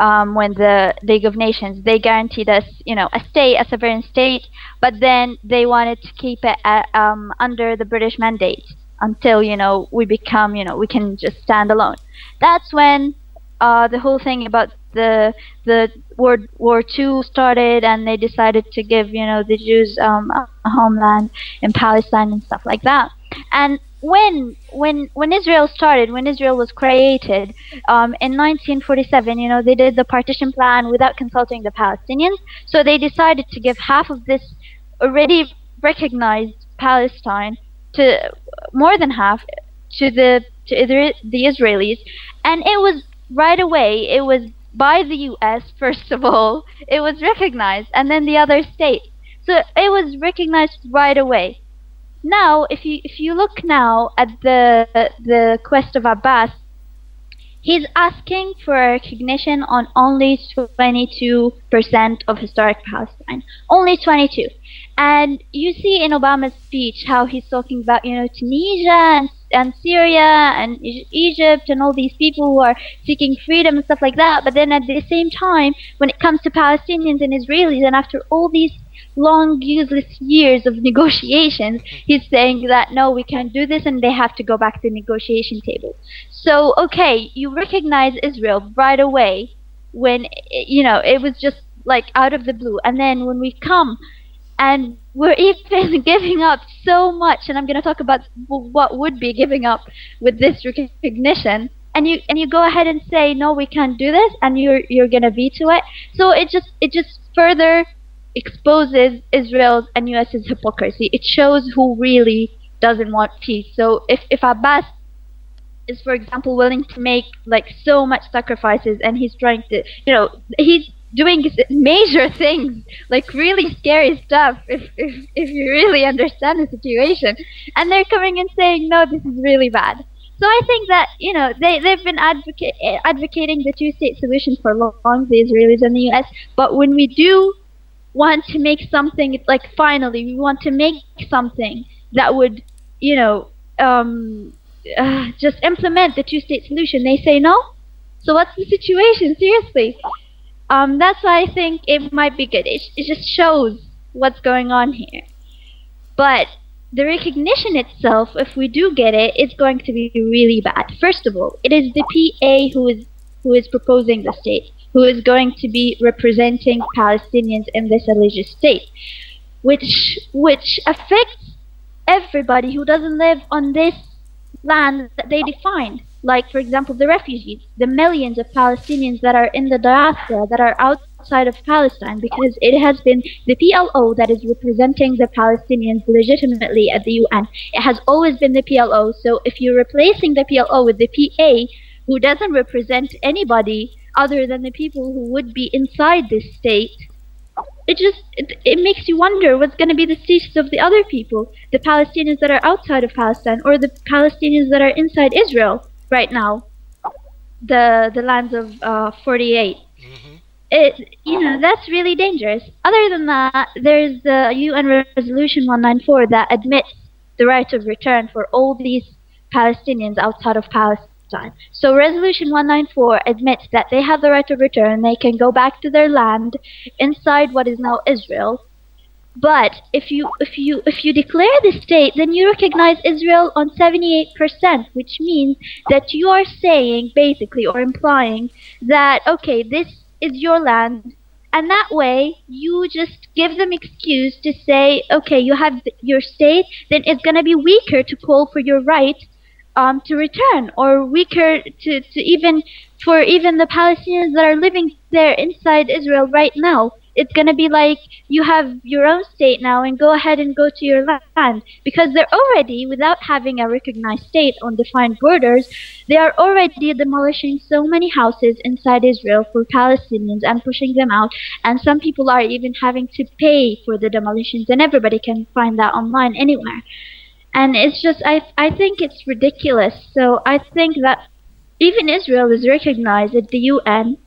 um, when the League of Nations they guaranteed us, you know, a state, a sovereign state, but then they wanted to keep it at, um, under the British mandate until you know we become, you know, we can just stand alone. That's when uh, the whole thing about the the World War II started, and they decided to give you know the Jews um, a homeland in Palestine and stuff like that. And when when when Israel started, when Israel was created um, in 1947, you know they did the partition plan without consulting the Palestinians. So they decided to give half of this already recognized Palestine to more than half to the to the Israelis, and it was right away. It was by the U.S. first of all. It was recognized, and then the other states. So it was recognized right away now if you if you look now at the the quest of Abbas, he's asking for recognition on only 22% of historic Palestine. Only 22. And you see in Obama's speech how he's talking about, you know, Tunisia and, and Syria and Egypt and all these people who are seeking freedom and stuff like that. But then at the same time, when it comes to Palestinians and Israelis, and after all these long, useless years of negotiations, he's saying that no, we can't do this, and they have to go back to the negotiation table. So, okay, you recognize Israel right away when eh, you know it was just like out of the blue, and then when we come and we're even giving up so much, and I'm going to talk about what would be giving up with this recognition. And you and you go ahead and say no, we can't do this, and you're you're going to veto it. So it just it just further exposes Israel's and US's hypocrisy. It shows who really doesn't want peace. So if, if Abbas is, for example, willing to make like so much sacrifices and he's trying to, you know, he's doing major things, like really scary stuff if, if, if you really understand the situation. And they're coming and saying, no, this is really bad. So I think that, you know, they, they've been advocate, advocating the two-state solution for long, the Israelis and the U.S., but when we do want to make something like finally we want to make something that would you know um, uh, just implement the two-state solution they say no so what's the situation seriously um, that's why i think it might be good. It, it just shows what's going on here. But the recognition itself if we do get it it's going to be really bad. First of all it is the pa who is who is proposing the state who is going to be representing Palestinians in this alleged state, which which affects everybody who doesn't live on this land that they defined. Like, for example, the refugees, the millions of Palestinians that are in the diaspora, that are outside of Palestine, because it has been the PLO that is representing the Palestinians legitimately at the UN. It has always been the PLO. So if you're replacing the PLO with the PA, who doesn't represent anybody other than the people who would be inside this state, it just it, it makes you wonder what's going to be the status of the other people, the Palestinians that are outside of Palestine or the Palestinians that are inside Israel right now, the the lands of uh, 48. Mm-hmm. It you know that's really dangerous. Other than that, there's the UN Resolution 194 that admits the right of return for all these Palestinians outside of Palestine. So Resolution 194 admits that they have the right of return. They can go back to their land inside what is now Israel. But if you if you if you declare the state, then you recognize Israel on 78%, which means that you are saying basically or implying that okay, this is your land and that way you just give them excuse to say okay you have your state then it's going to be weaker to call for your right um, to return, or weaker to, to even for even the Palestinians that are living there inside Israel right now. It's gonna be like you have your own state now and go ahead and go to your land because they're already, without having a recognized state on defined borders, they are already demolishing so many houses inside Israel for Palestinians and pushing them out. And some people are even having to pay for the demolitions, and everybody can find that online anywhere and it's just I I think it's ridiculous. So I think that even Israel is recognized at the UN,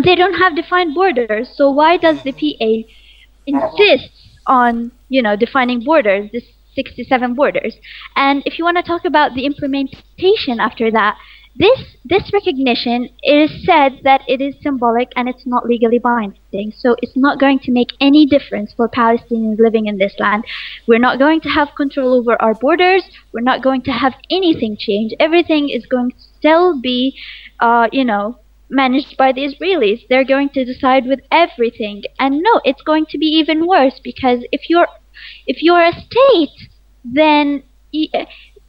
they don't have defined borders. So why does the PA insist on you know defining borders? This 67 borders. And if you want to talk about the implementation after that, this this recognition is said that it is symbolic and it's not legally binding. So it's not going to make any difference for Palestinians living in this land. We're not going to have control over our borders. We're not going to have anything change. Everything is going to still be, uh, you know, managed by the Israelis. They're going to decide with everything. And no, it's going to be even worse because if you're if you're a state, then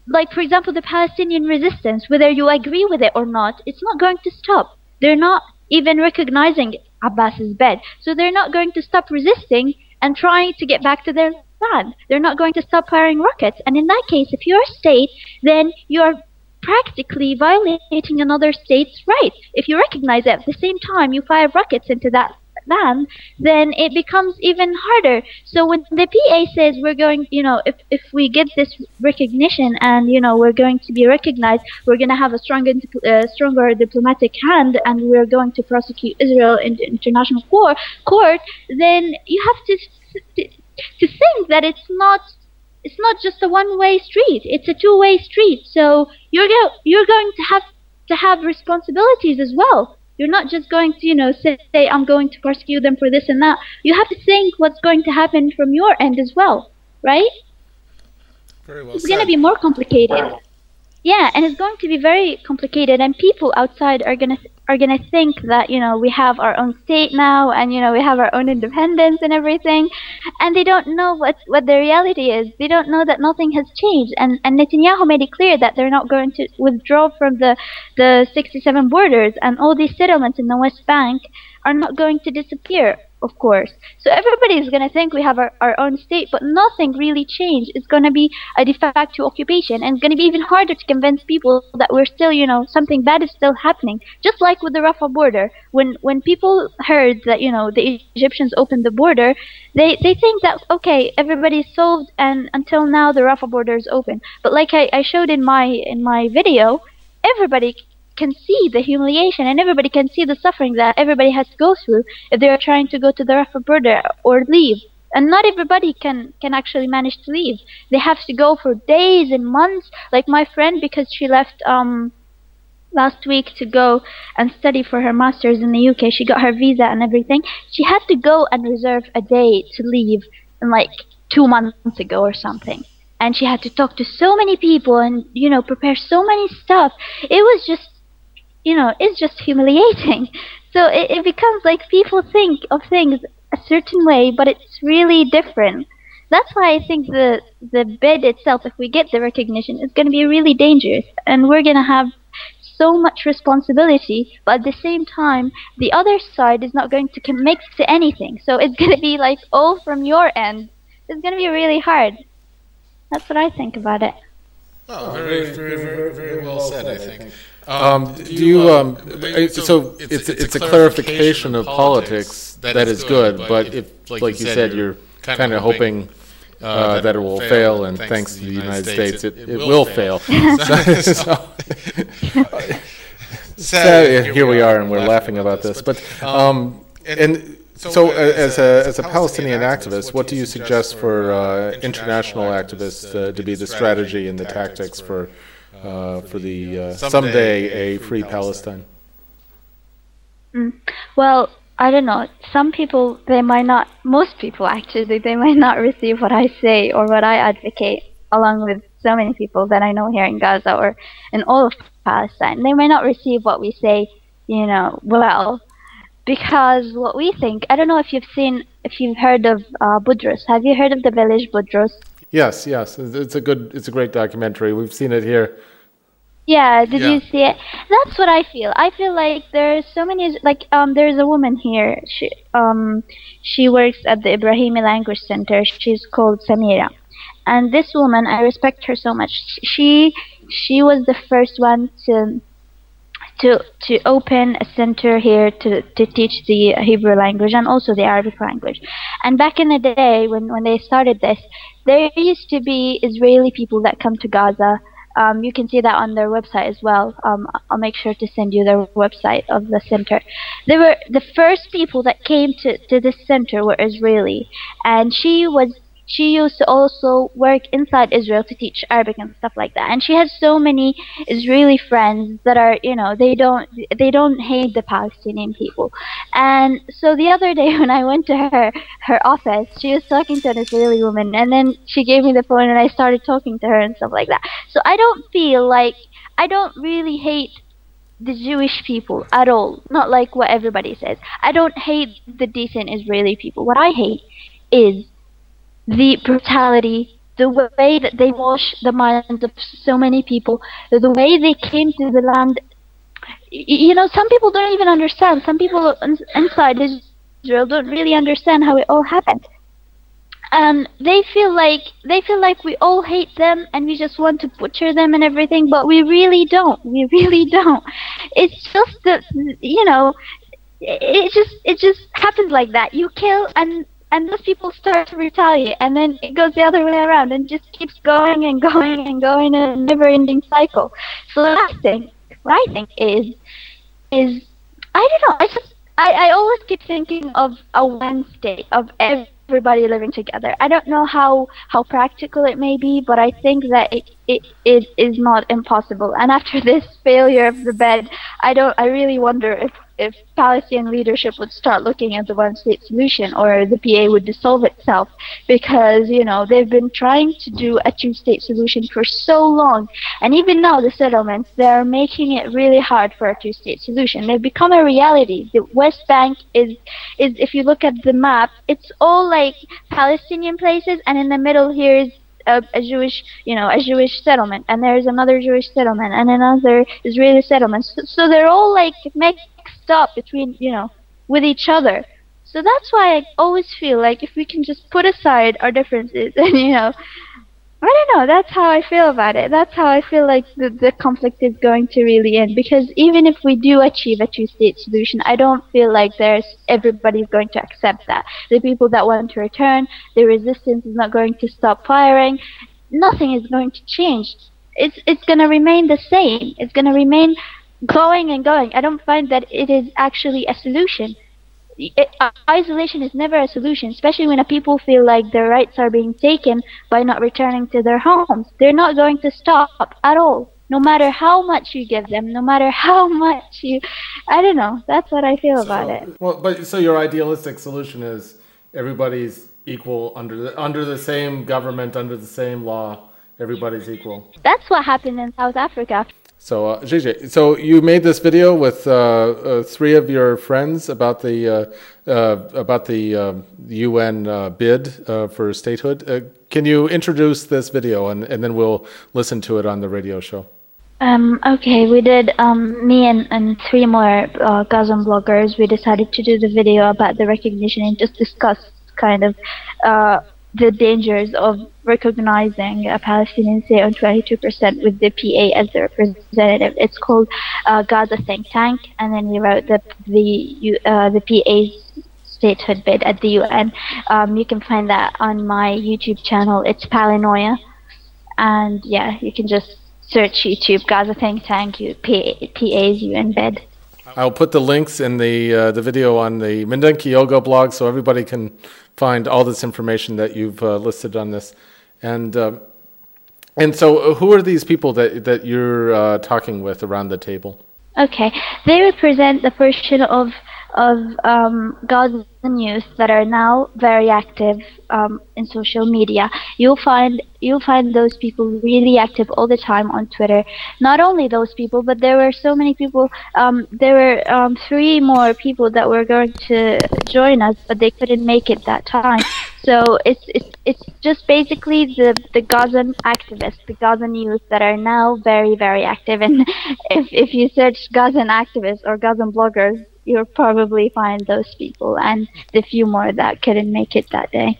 like for example the Palestinian resistance, whether you agree with it or not, it's not going to stop. They're not even recognizing Abbas's bed, so they're not going to stop resisting and trying to get back to their land. They're not going to stop firing rockets, and in that case, if you're a state, then you're practically violating another state's rights. If you recognize it at the same time you fire rockets into that land, then it becomes even harder. So when the PA says we're going, you know, if, if we get this recognition and, you know, we're going to be recognized, we're going to have a stronger, uh, stronger diplomatic hand and we're going to prosecute Israel in the international court, court then you have to, to, to think that it's not it's not just a one-way street. It's a two-way street. So you're go- you're going to have to have responsibilities as well. You're not just going to, you know, say, say, I'm going to prosecute them for this and that. You have to think what's going to happen from your end as well, right? Very well It's going to be more complicated. Yeah, and it's going to be very complicated, and people outside are gonna are gonna think that you know we have our own state now, and you know we have our own independence and everything, and they don't know what what the reality is. They don't know that nothing has changed, and and Netanyahu made it clear that they're not going to withdraw from the the 67 borders, and all these settlements in the West Bank are not going to disappear of course. So everybody is going to think we have our, our own state, but nothing really changed. It's going to be a de facto occupation, and it's going to be even harder to convince people that we're still, you know, something bad is still happening. Just like with the Rafah border, when when people heard that, you know, the Egyptians opened the border, they they think that okay, everybody's solved, and until now the Rafah border is open. But like I, I showed in my in my video, everybody can see the humiliation and everybody can see the suffering that everybody has to go through if they are trying to go to the Rafah border or leave. And not everybody can, can actually manage to leave. They have to go for days and months. Like my friend, because she left um, last week to go and study for her master's in the UK, she got her visa and everything. She had to go and reserve a day to leave like two months ago or something and she had to talk to so many people and you know prepare so many stuff it was just you know, it's just humiliating. So it, it becomes like people think of things a certain way, but it's really different. That's why I think the the bid itself, if we get the recognition, is going to be really dangerous, and we're going to have so much responsibility. But at the same time, the other side is not going to commit to anything. So it's going to be like all from your end. It's going to be really hard. That's what I think about it. Oh, very, very, very, very well said. I think. Um, do you? Um, so it's it's a clarification of politics that is good, but if, like you said, you're kind of hoping uh, that it will fail, and thanks to the United States, it, it will fail. so, so, here we are, and we're laughing about this. But um, and so, as a as a Palestinian activist, what do you suggest for uh, international activists uh, to be the strategy and the tactics for? Uh, for the uh, someday a free Palestine? Mm. Well, I don't know. Some people, they might not, most people actually, they might not receive what I say or what I advocate, along with so many people that I know here in Gaza or in all of Palestine. They might not receive what we say, you know, well, because what we think, I don't know if you've seen, if you've heard of uh, Budrus. Have you heard of the village Budrus? Yes, yes. It's a good, it's a great documentary. We've seen it here Yeah, did Yeah. you see it? That's what I feel. I feel like there's so many like um there's a woman here. She um she works at the Ibrahimi Language Center. She's called Samira. And this woman, I respect her so much. She she was the first one to to to open a center here to, to teach the Hebrew language and also the Arabic language. And back in the day when, when they started this, there used to be Israeli people that come to Gaza. Um, you can see that on their website as well. Um, I'll make sure to send you their website of the center. They were the first people that came to, to this center were Israeli, and she was she used to also work inside Israel to teach Arabic and stuff like that. And she has so many Israeli friends that are, you know, they don't they don't hate the Palestinian people. And so the other day when I went to her her office, she was talking to an Israeli woman, and then she gave me the phone, and I started talking to her and stuff like that. So I don't feel like I don't really hate the Jewish people at all. Not like what everybody says. I don't hate the decent Israeli people. What I hate is the brutality, the way that they wash the minds of so many people, the way they came to the land. You know, some people don't even understand. Some people in- inside Israel don't really understand how it all happened. And they feel like they feel like we all hate them and we just want to butcher them and everything, but we really don't. We really don't. It's just that you know, it just it just happens like that. You kill and and those people start to retaliate and then it goes the other way around and just keeps going and going and going in a never ending cycle. So think what I think is is I don't know, I just I, I always keep thinking of a Wednesday of everybody living together. I don't know how how practical it may be, but I think that it it, it is not impossible. And after this failure of the bed, I don't I really wonder if if Palestinian leadership would start looking at the one state solution or the PA would dissolve itself because, you know, they've been trying to do a two state solution for so long. And even now, the settlements, they're making it really hard for a two state solution. They've become a reality. The West Bank is, is if you look at the map, it's all like Palestinian places, and in the middle here is a, a Jewish, you know, a Jewish settlement, and there's another Jewish settlement, and another Israeli settlement. So, so they're all like mixed up between, you know, with each other. So that's why I always feel like if we can just put aside our differences and, you know, I don't know, that's how I feel about it. That's how I feel like the, the conflict is going to really end. Because even if we do achieve a two state solution, I don't feel like there's everybody's going to accept that. The people that want to return, the resistance is not going to stop firing. Nothing is going to change. It's it's gonna remain the same. It's gonna remain going and going. I don't find that it is actually a solution. It, uh, isolation is never a solution, especially when a people feel like their rights are being taken by not returning to their homes. They're not going to stop at all, no matter how much you give them, no matter how much you. I don't know. That's what I feel about it. Well, but so your idealistic solution is everybody's equal under the under the same government, under the same law. Everybody's equal. That's what happened in South Africa. So, uh, JJ, so you made this video with uh, uh, three of your friends about the uh, uh, about the UN uh, bid for statehood. Can you introduce this video, and, and then we'll listen to it on the radio show? Um, okay, we did, um, me and, and three more uh, Gazan bloggers, we decided to do the video about the recognition and just discuss kind of the dangers of recognizing a Palestinian state on 22% with the PA as the representative. It's called uh, Gaza Think Tank, and then we wrote the the uh, the PA's statehood bid at the UN. Um, you can find that on my YouTube channel. It's Palinoia, and yeah, you can just search YouTube Gaza Think Tank you- PA, PA's UN bid. I'll put the links in the uh, the video on the Mindenki Joga blog, so everybody can find all this information that you've uh, listed on this. And uh, and so, uh, who are these people that that you're uh, talking with around the table? Okay, they represent the portion of of um, Gazan youth that are now very active um, in social media. You'll find you'll find those people really active all the time on Twitter. Not only those people, but there were so many people. Um, there were um, three more people that were going to join us, but they couldn't make it that time. So it's it's it's just basically the the Gazan activists, the Gazan youth that are now very very active. And if if you search Gazan activists or Gazan bloggers, you'll probably find those people and the few more that couldn't make it that day.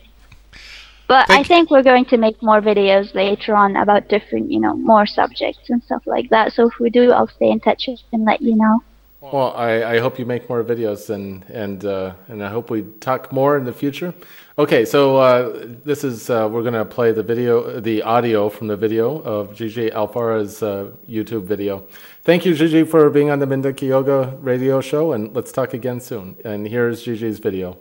But I think we're going to make more videos later on about different, you know, more subjects and stuff like that. So if we do, I'll stay in touch and let you know. Well, I, I hope you make more videos and and uh, and I hope we talk more in the future. Okay, so uh, this is uh, we're gonna play the video, the audio from the video of Gigi Alfarra's uh, YouTube video. Thank you, Gigi, for being on the Mindenki Joga radio show, and let's talk again soon. And here's Gigi's video.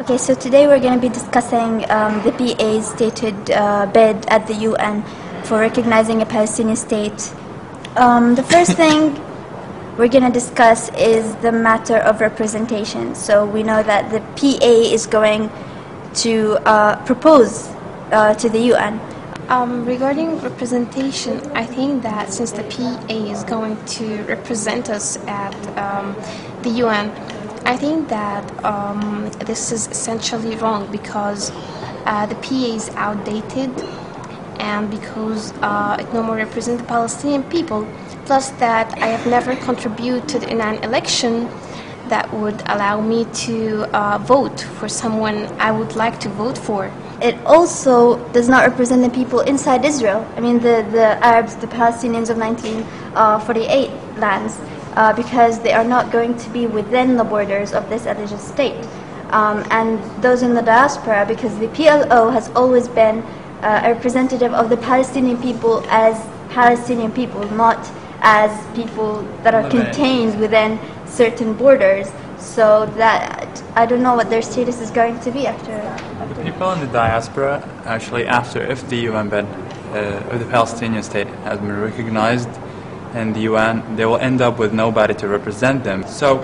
Okay, so today we're going to be discussing um, the PA's stated uh, bid at the UN for recognizing a Palestinian state. Um, the first thing we're going to discuss is the matter of representation. So we know that the PA is going to uh, propose uh, to the UN. Um, regarding representation, I think that since the PA is going to represent us at um, the UN, I think that um, this is essentially wrong because uh, the PA is outdated and because uh, it no more represents the Palestinian people. Plus, that I have never contributed in an election that would allow me to uh, vote for someone I would like to vote for. It also does not represent the people inside Israel. I mean, the, the Arabs, the Palestinians of 1948 lands, uh, because they are not going to be within the borders of this alleged state. Um, and those in the diaspora, because the PLO has always been uh, a representative of the Palestinian people as Palestinian people, not as people that are contained within certain borders. So that I don't know what their status is going to be after. The people in the diaspora, actually, after if the UN bid, uh, if the Palestinian state has been recognized in the UN, they will end up with nobody to represent them. So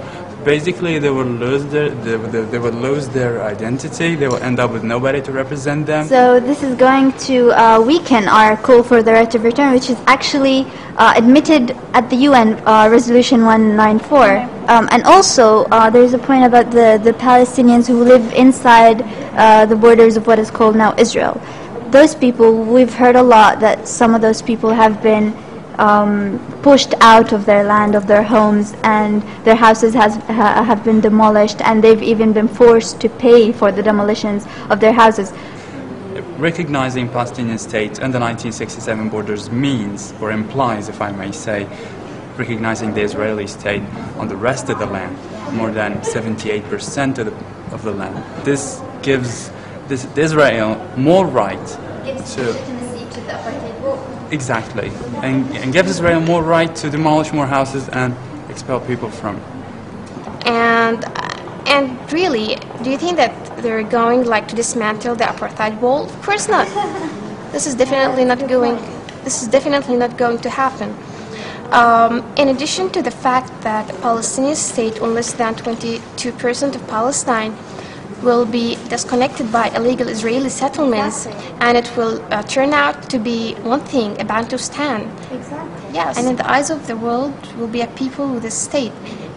basically, they will lose their they, they, they will lose their identity. They will end up with nobody to represent them. So this is going to uh, weaken our call for the right of return, which is actually uh, admitted at the UN uh, Resolution 194. Um, and also, uh, there's a point about the, the Palestinians who live inside uh, the borders of what is called now Israel. Those people, we've heard a lot that some of those people have been um, pushed out of their land, of their homes, and their houses has, ha, have been demolished, and they've even been forced to pay for the demolitions of their houses. Recognizing Palestinian state and the 1967 borders means, or implies, if I may say, recognizing the Israeli state on the rest of the land, more than 78% of the, of the land. This gives this, Israel more right to exactly, and, and gives Israel more right to demolish more houses and expel people from. And and really, do you think that they're going like to dismantle the apartheid wall? Of course not. This is definitely not going. This is definitely not going to happen. Um, in addition to the fact that a Palestinian state on less than 22% of Palestine will be disconnected by illegal Israeli settlements, and it will uh, turn out to be one thing, a Bantustan. Exactly. Yes. And in the eyes of the world, will be a people with a state.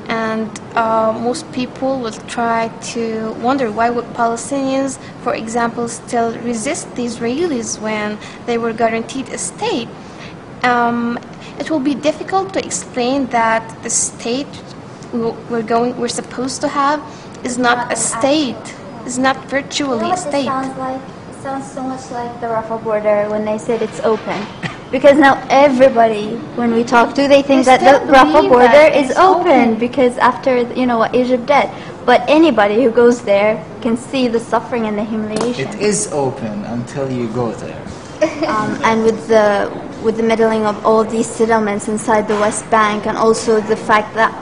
And uh, most people will try to wonder why would Palestinians, for example, still resist the Israelis when they were guaranteed a state. Um, it will be difficult to explain that the state we- we're going, we're supposed to have, is not a state, is not virtually You know a what this state. sounds like? It sounds so much like the Rafah border when they said it's open. Because now everybody, when we talk to, they think They that the still Rafah border is open, open. because after you know what Egypt did. But anybody who goes there can see the suffering and the humiliation. It is open until you go there. um, and with the with the meddling of all these settlements inside the West Bank, and also the fact that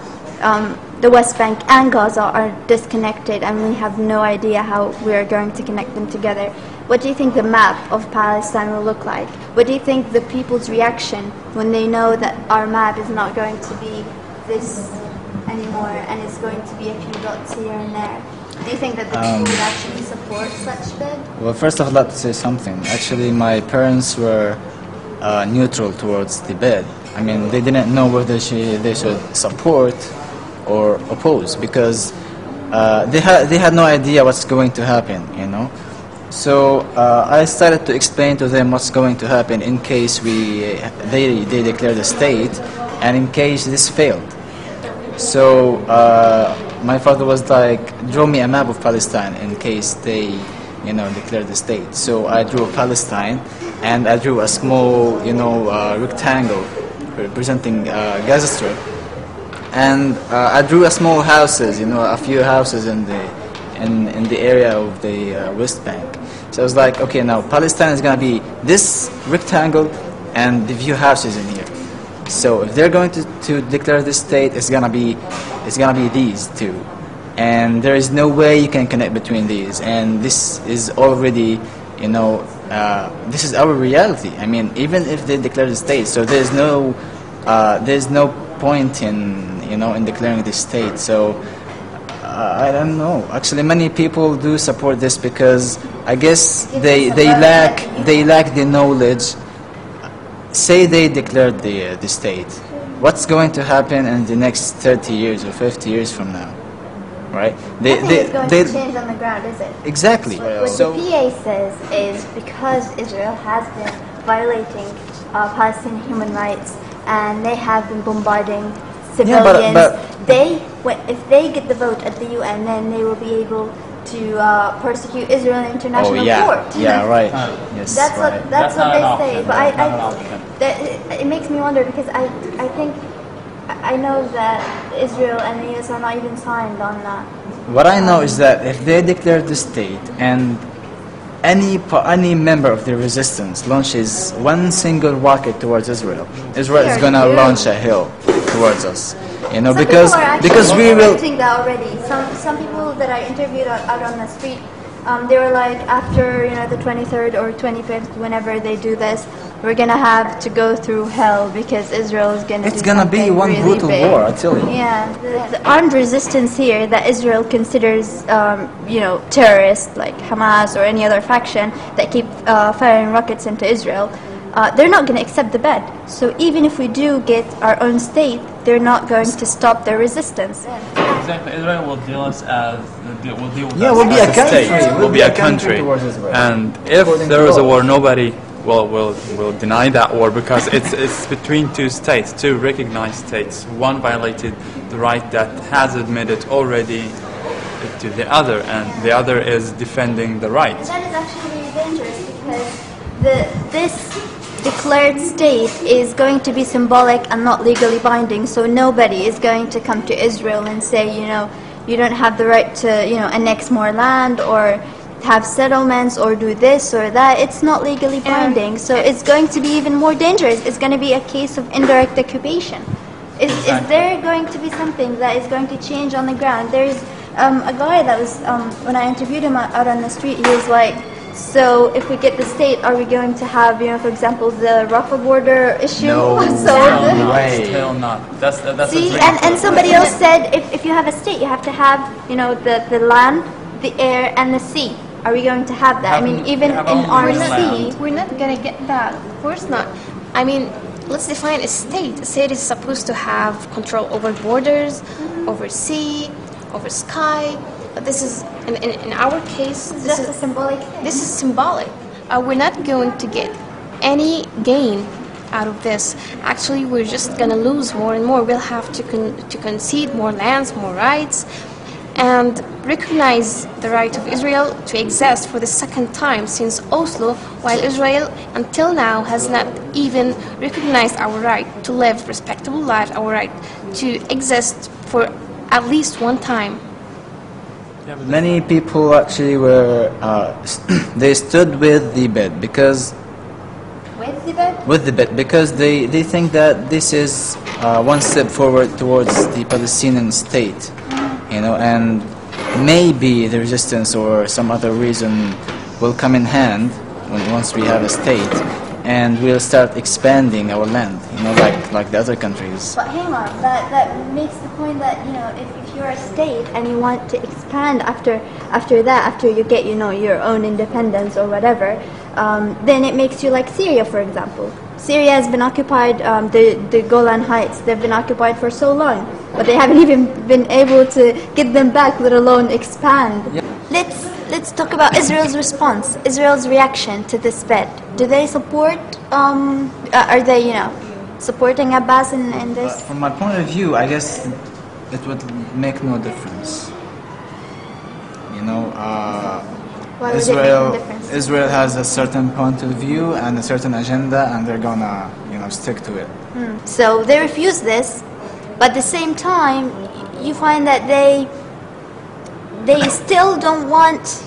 um, the West Bank and Gaza are disconnected, and we have no idea how we are going to connect them together. What do you think the map of Palestine will look like? What do you think the people's reaction when they know that our map is not going to be this anymore, and it's going to be a few dots here and there? Do you think that the Um, people would actually support such bid? Well, first I'd like to say something. Actually, my parents were uh, neutral towards the bid. I mean, they didn't know whether she, they should support or oppose because uh, they had they had no idea what's going to happen. You know, so uh, I started to explain to them what's going to happen in case we they they declare the state, and in case this failed. So uh, my father was like, draw me a map of Palestine in case they, you know, declare the state. So I drew Palestine, and I drew a small, you know, uh, rectangle representing uh, Gaza Strip, and uh, I drew a small houses, you know, a few houses in the in, in the area of the uh, West Bank. So I was like, okay, now Palestine is gonna be this rectangle and the few houses in here. So if they're going to, to declare this state, it's gonna be it's gonna be these two, and there is no way you can connect between these. And this is already, you know, uh, this is our reality. I mean, even if they declare the state, so there's no uh, there's no point in you know in declaring this state. So uh, I don't know. Actually, many people do support this because I guess they they lack they lack the knowledge say they declared the, uh, the state, what's going to happen in the next 30 years or 50 years from now? Right? They, Nothing they, is going they, to change on the ground, is it? exactly. What So, the PA says is because Israel has been violating uh, Palestinian human rights and they have been bombarding Yeah, but- civilians, but- they, when- if they get the vote at the UN, then they will be able to uh, persecute Israel in oh international yeah, court. yeah, right. yes, That's right. what that's, That's what they an say. But I, That's not an I that it, it makes me wonder because I I think I I know that Israel and the US are not even signed on that. What I know is that if they declare the state and any any member of the resistance launches one single rocket towards Israel, Israel is gonna launch a hill towards us. You know, Some because because we will. that already. Some some people that I interviewed out, out on the street, um, they were like, after you know the 23rd or 25th, whenever they do this, we're gonna have to go through hell because Israel is gonna. It's gonna be one really brutal big. war, I tell you. Yeah, the, the armed resistance here that Israel considers, um, you know, terrorists like Hamas or any other faction that keep uh, firing rockets into Israel. Uh, they're not going to accept the bed. So even if we do get our own state, they're not going to stop their resistance. Exactly. Israel will deal us as will deal with Yeah, us we'll be as a country. state. We'll We'll be a country. towards Israel. And if According there to is a war, nobody will will will deny that war because it's it's between two states, two recognized states. One violated the right that has admitted already to the other, and the other is defending the right. That is actually really dangerous because the, this declared state is going to be symbolic and not legally binding. So nobody is going to come to Israel and say, you know, you don't have the right to, you know, annex more land or have settlements or do this or that. It's not legally binding. So it's going to be even more dangerous. It's going to be a case of indirect occupation. Is, is there going to be something that is going to change on the ground? There's um, a guy that was, um, when I interviewed him out out on the street, he was like, so if we get the state, are we going to have, you know, for example, the Rafah border issue? No so No way. Still not. That's that's See, a and, and somebody else said if, if you have a state, you have to have, you know, the, the land, the air, and the sea. Are we going to have that? I mean, even in our sea, We're not gonna get that. Of course not. I mean, let's define a state. A state is supposed to have control over borders, mm-hmm. over sea, over sky. But this is, in, in, in our case, this just is a symbolic. this is symbolic. Uh, we're not going to get any gain out of this. Actually, we're just going to lose more and more. We'll have to, con- to concede more lands, more rights, and recognize the right of Israel to exist for the second time since Oslo, while Israel until now has not even recognized our right to live respectable life, our right to exist for at least one time. Many people actually were, uh, they stood with the bed because with the bed, with the bid because they, they think that this is uh, one step forward towards the Palestinian state, you know, and maybe the resistance or some other reason will come in hand when, once we have a state, and we'll start expanding our land, you know, like, like the other countries. But hang on, that, that makes the point that, you know, if, if you're a state and you want to expand after after that, after you get, you know, your own independence or whatever, um, then it makes you like Syria, for example. Syria has been occupied, um, the, the Golan Heights, they've been occupied for so long, but they haven't even been able to get them back, let alone expand. Let's, let's talk about Israel's response, Israel's reaction to this bed. Do they support, um, uh, are they, you know, supporting Abbas in, in this? From my point of view, I guess it would make no difference. You know, uh, Why would it make no Israel? Israel has a certain point of view and a certain agenda, and they're gonna, you know, stick to it. Hmm. So they refuse this, but at the same time, you find that they they still don't want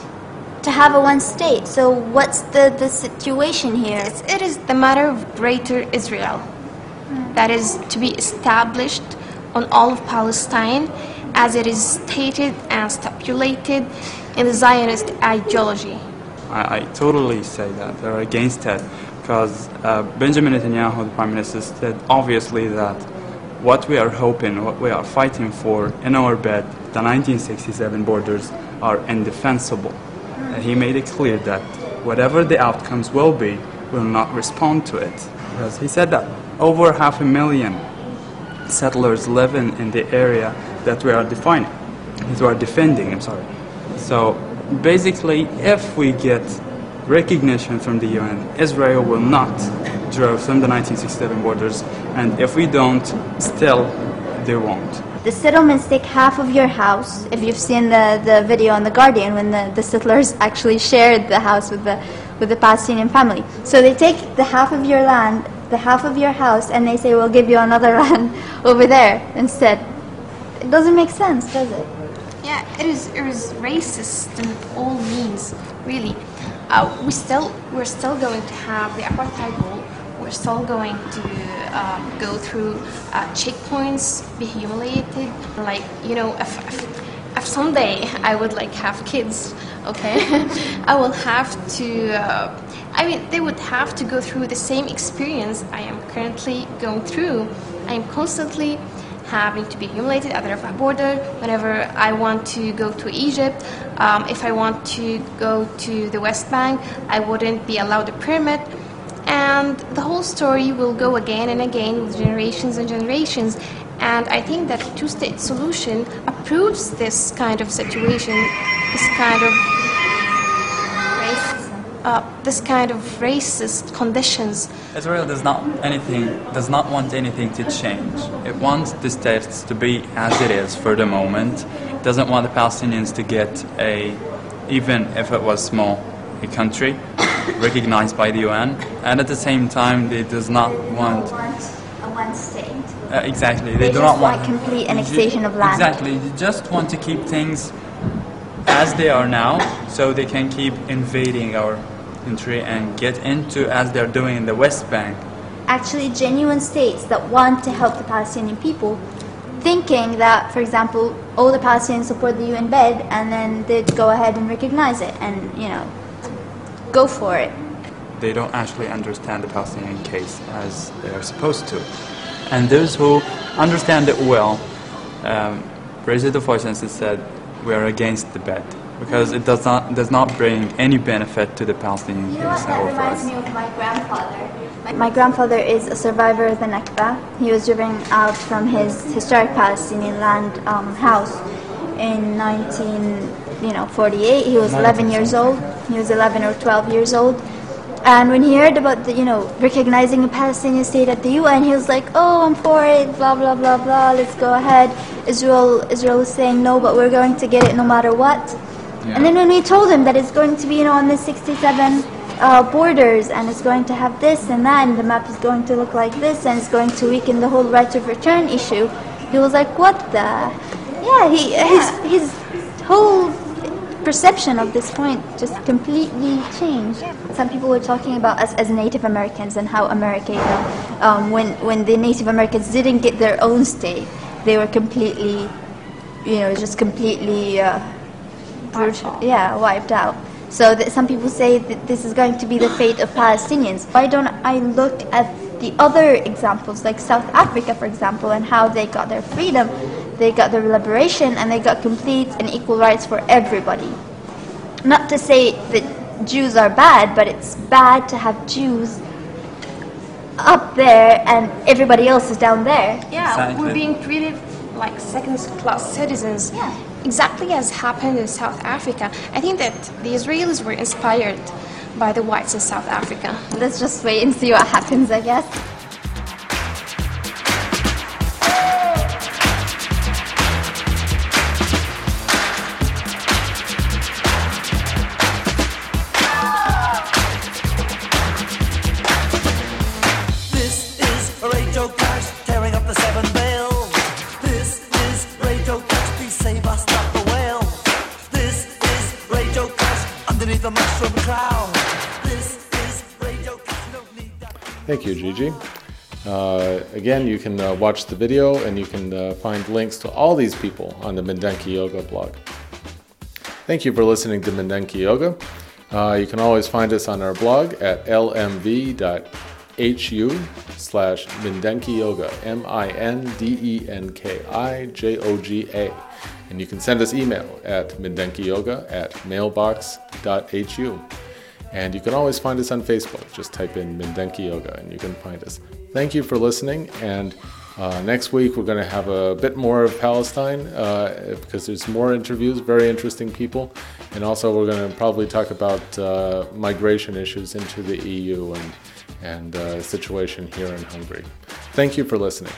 to have a one state. So what's the, the situation here? It's, it is the matter of greater Israel that is to be established on all of Palestine as it is stated and stipulated in the Zionist ideology. I, I totally say that. They're against it because uh, Benjamin Netanyahu, the prime minister, said obviously that what we are hoping, what we are fighting for in our bed, the 1967 borders, are indefensible. And he made it clear that whatever the outcomes will be, will not respond to it. Because he said that over half a million settlers live in, the area that we are defining, that we are defending, I'm sorry. So basically, if we get recognition from the UN, Israel will not draw from the 1967 borders, and if we don't, still they won't. The settlements take half of your house. If you've seen the, the video on The Guardian when the, the settlers actually shared the house with the, with the Palestinian family. So they take the half of your land, the half of your house, and they say, we'll give you another land over there instead. It doesn't make sense, does it? Yeah, it is. It is racist in all means, really. Uh, we still, we're still going to have the apartheid rule. We're still going to um, go through uh, checkpoints, be humiliated. Like you know, if, if, if someday I would like have kids, okay, I will have to. Uh, I mean, they would have to go through the same experience I am currently going through. I am constantly having to be humiliated at the Rafah border whenever I want to go to Egypt. Um, if I want to go to the West Bank, I wouldn't be allowed a permit. And the whole story will go again and again with generations and generations. And I think that two state solution approves this kind of situation, this kind of uh, this kind of racist conditions. Israel does not anything does not want anything to change. It wants the states to be as it is for the moment. It doesn't want the Palestinians to get a even if it was small a country recognized by the UN, and at the same time, they does not want a one state. uh, exactly. They, They do not want want complete annexation of land. Exactly. They just want to keep things as they are now, so they can keep invading our country and get into as they're doing in the West Bank. Actually, genuine states that want to help the Palestinian people, thinking that, for example, all the Palestinians support the UN bed, and then they'd go ahead and recognize it, and you know, go for it. They don't actually understand the Palestinian case as they are supposed to. And those who understand it well um, raised the voice and said, "We are against the bed." Because it does not does not bring any benefit to the Palestinian You know case or for us. reminds me of my grandfather. My, my grandfather is a survivor of the Nakba. He was driven out from his historic Palestinian land um, house in 19, you know, 48. He was 11 years old. He was 11 or 12 years old. And when he heard about the, you know, recognizing a Palestinian state at the UN, he was like, "Oh, I'm for it. Blah blah blah blah. Let's go ahead." Israel, Israel is saying no, but we're going to get it no matter what. And then when we told him that it's going to be, you know, on the 67 uh, borders, and it's going to have this and that, and the map is going to look like this, and it's going to weaken the whole right of return issue, he was like, "What the?" Yeah, he his his whole perception of this point just completely changed. Some people were talking about us as Native Americans and how America, you know, um, when when the Native Americans didn't get their own state, they were completely, you know, just completely, uh, brut- yeah, wiped out. So that some people say that this is going to be the fate of Palestinians. Why don't I look at the other examples, like South Africa, for example, and how they got their freedom, they got their liberation, and they got complete and equal rights for everybody. Not to say that Jews are bad, but it's bad to have Jews up there and everybody else is down there. Yeah, Exactly. we're being treated like second-class citizens, Yeah. exactly as happened in South Africa. I think that the Israelis were inspired by the whites of South Africa. Let's just wait and see what happens, I guess. Thank you, Gigi. Uh, again, you can uh, watch the video and you can uh, find links to all these people on the Mindenki Joga blog. Thank you for listening to Mindenki Joga. Uh, you can always find us on our blog at lmv.hu slash Mindenki Joga, M I N D E N K I J O G A. And you can send us email at mindenkijoga at mailbox.hu. And you can always find us on Facebook. Just type in Mindenki Joga and you can find us. Thank you for listening. And uh, next week we're going to have a bit more of Palestine uh, because there's more interviews, very interesting people. And also we're going to probably talk about uh, migration issues into the EU and, and uh, situation here in Hungary. Thank you for listening.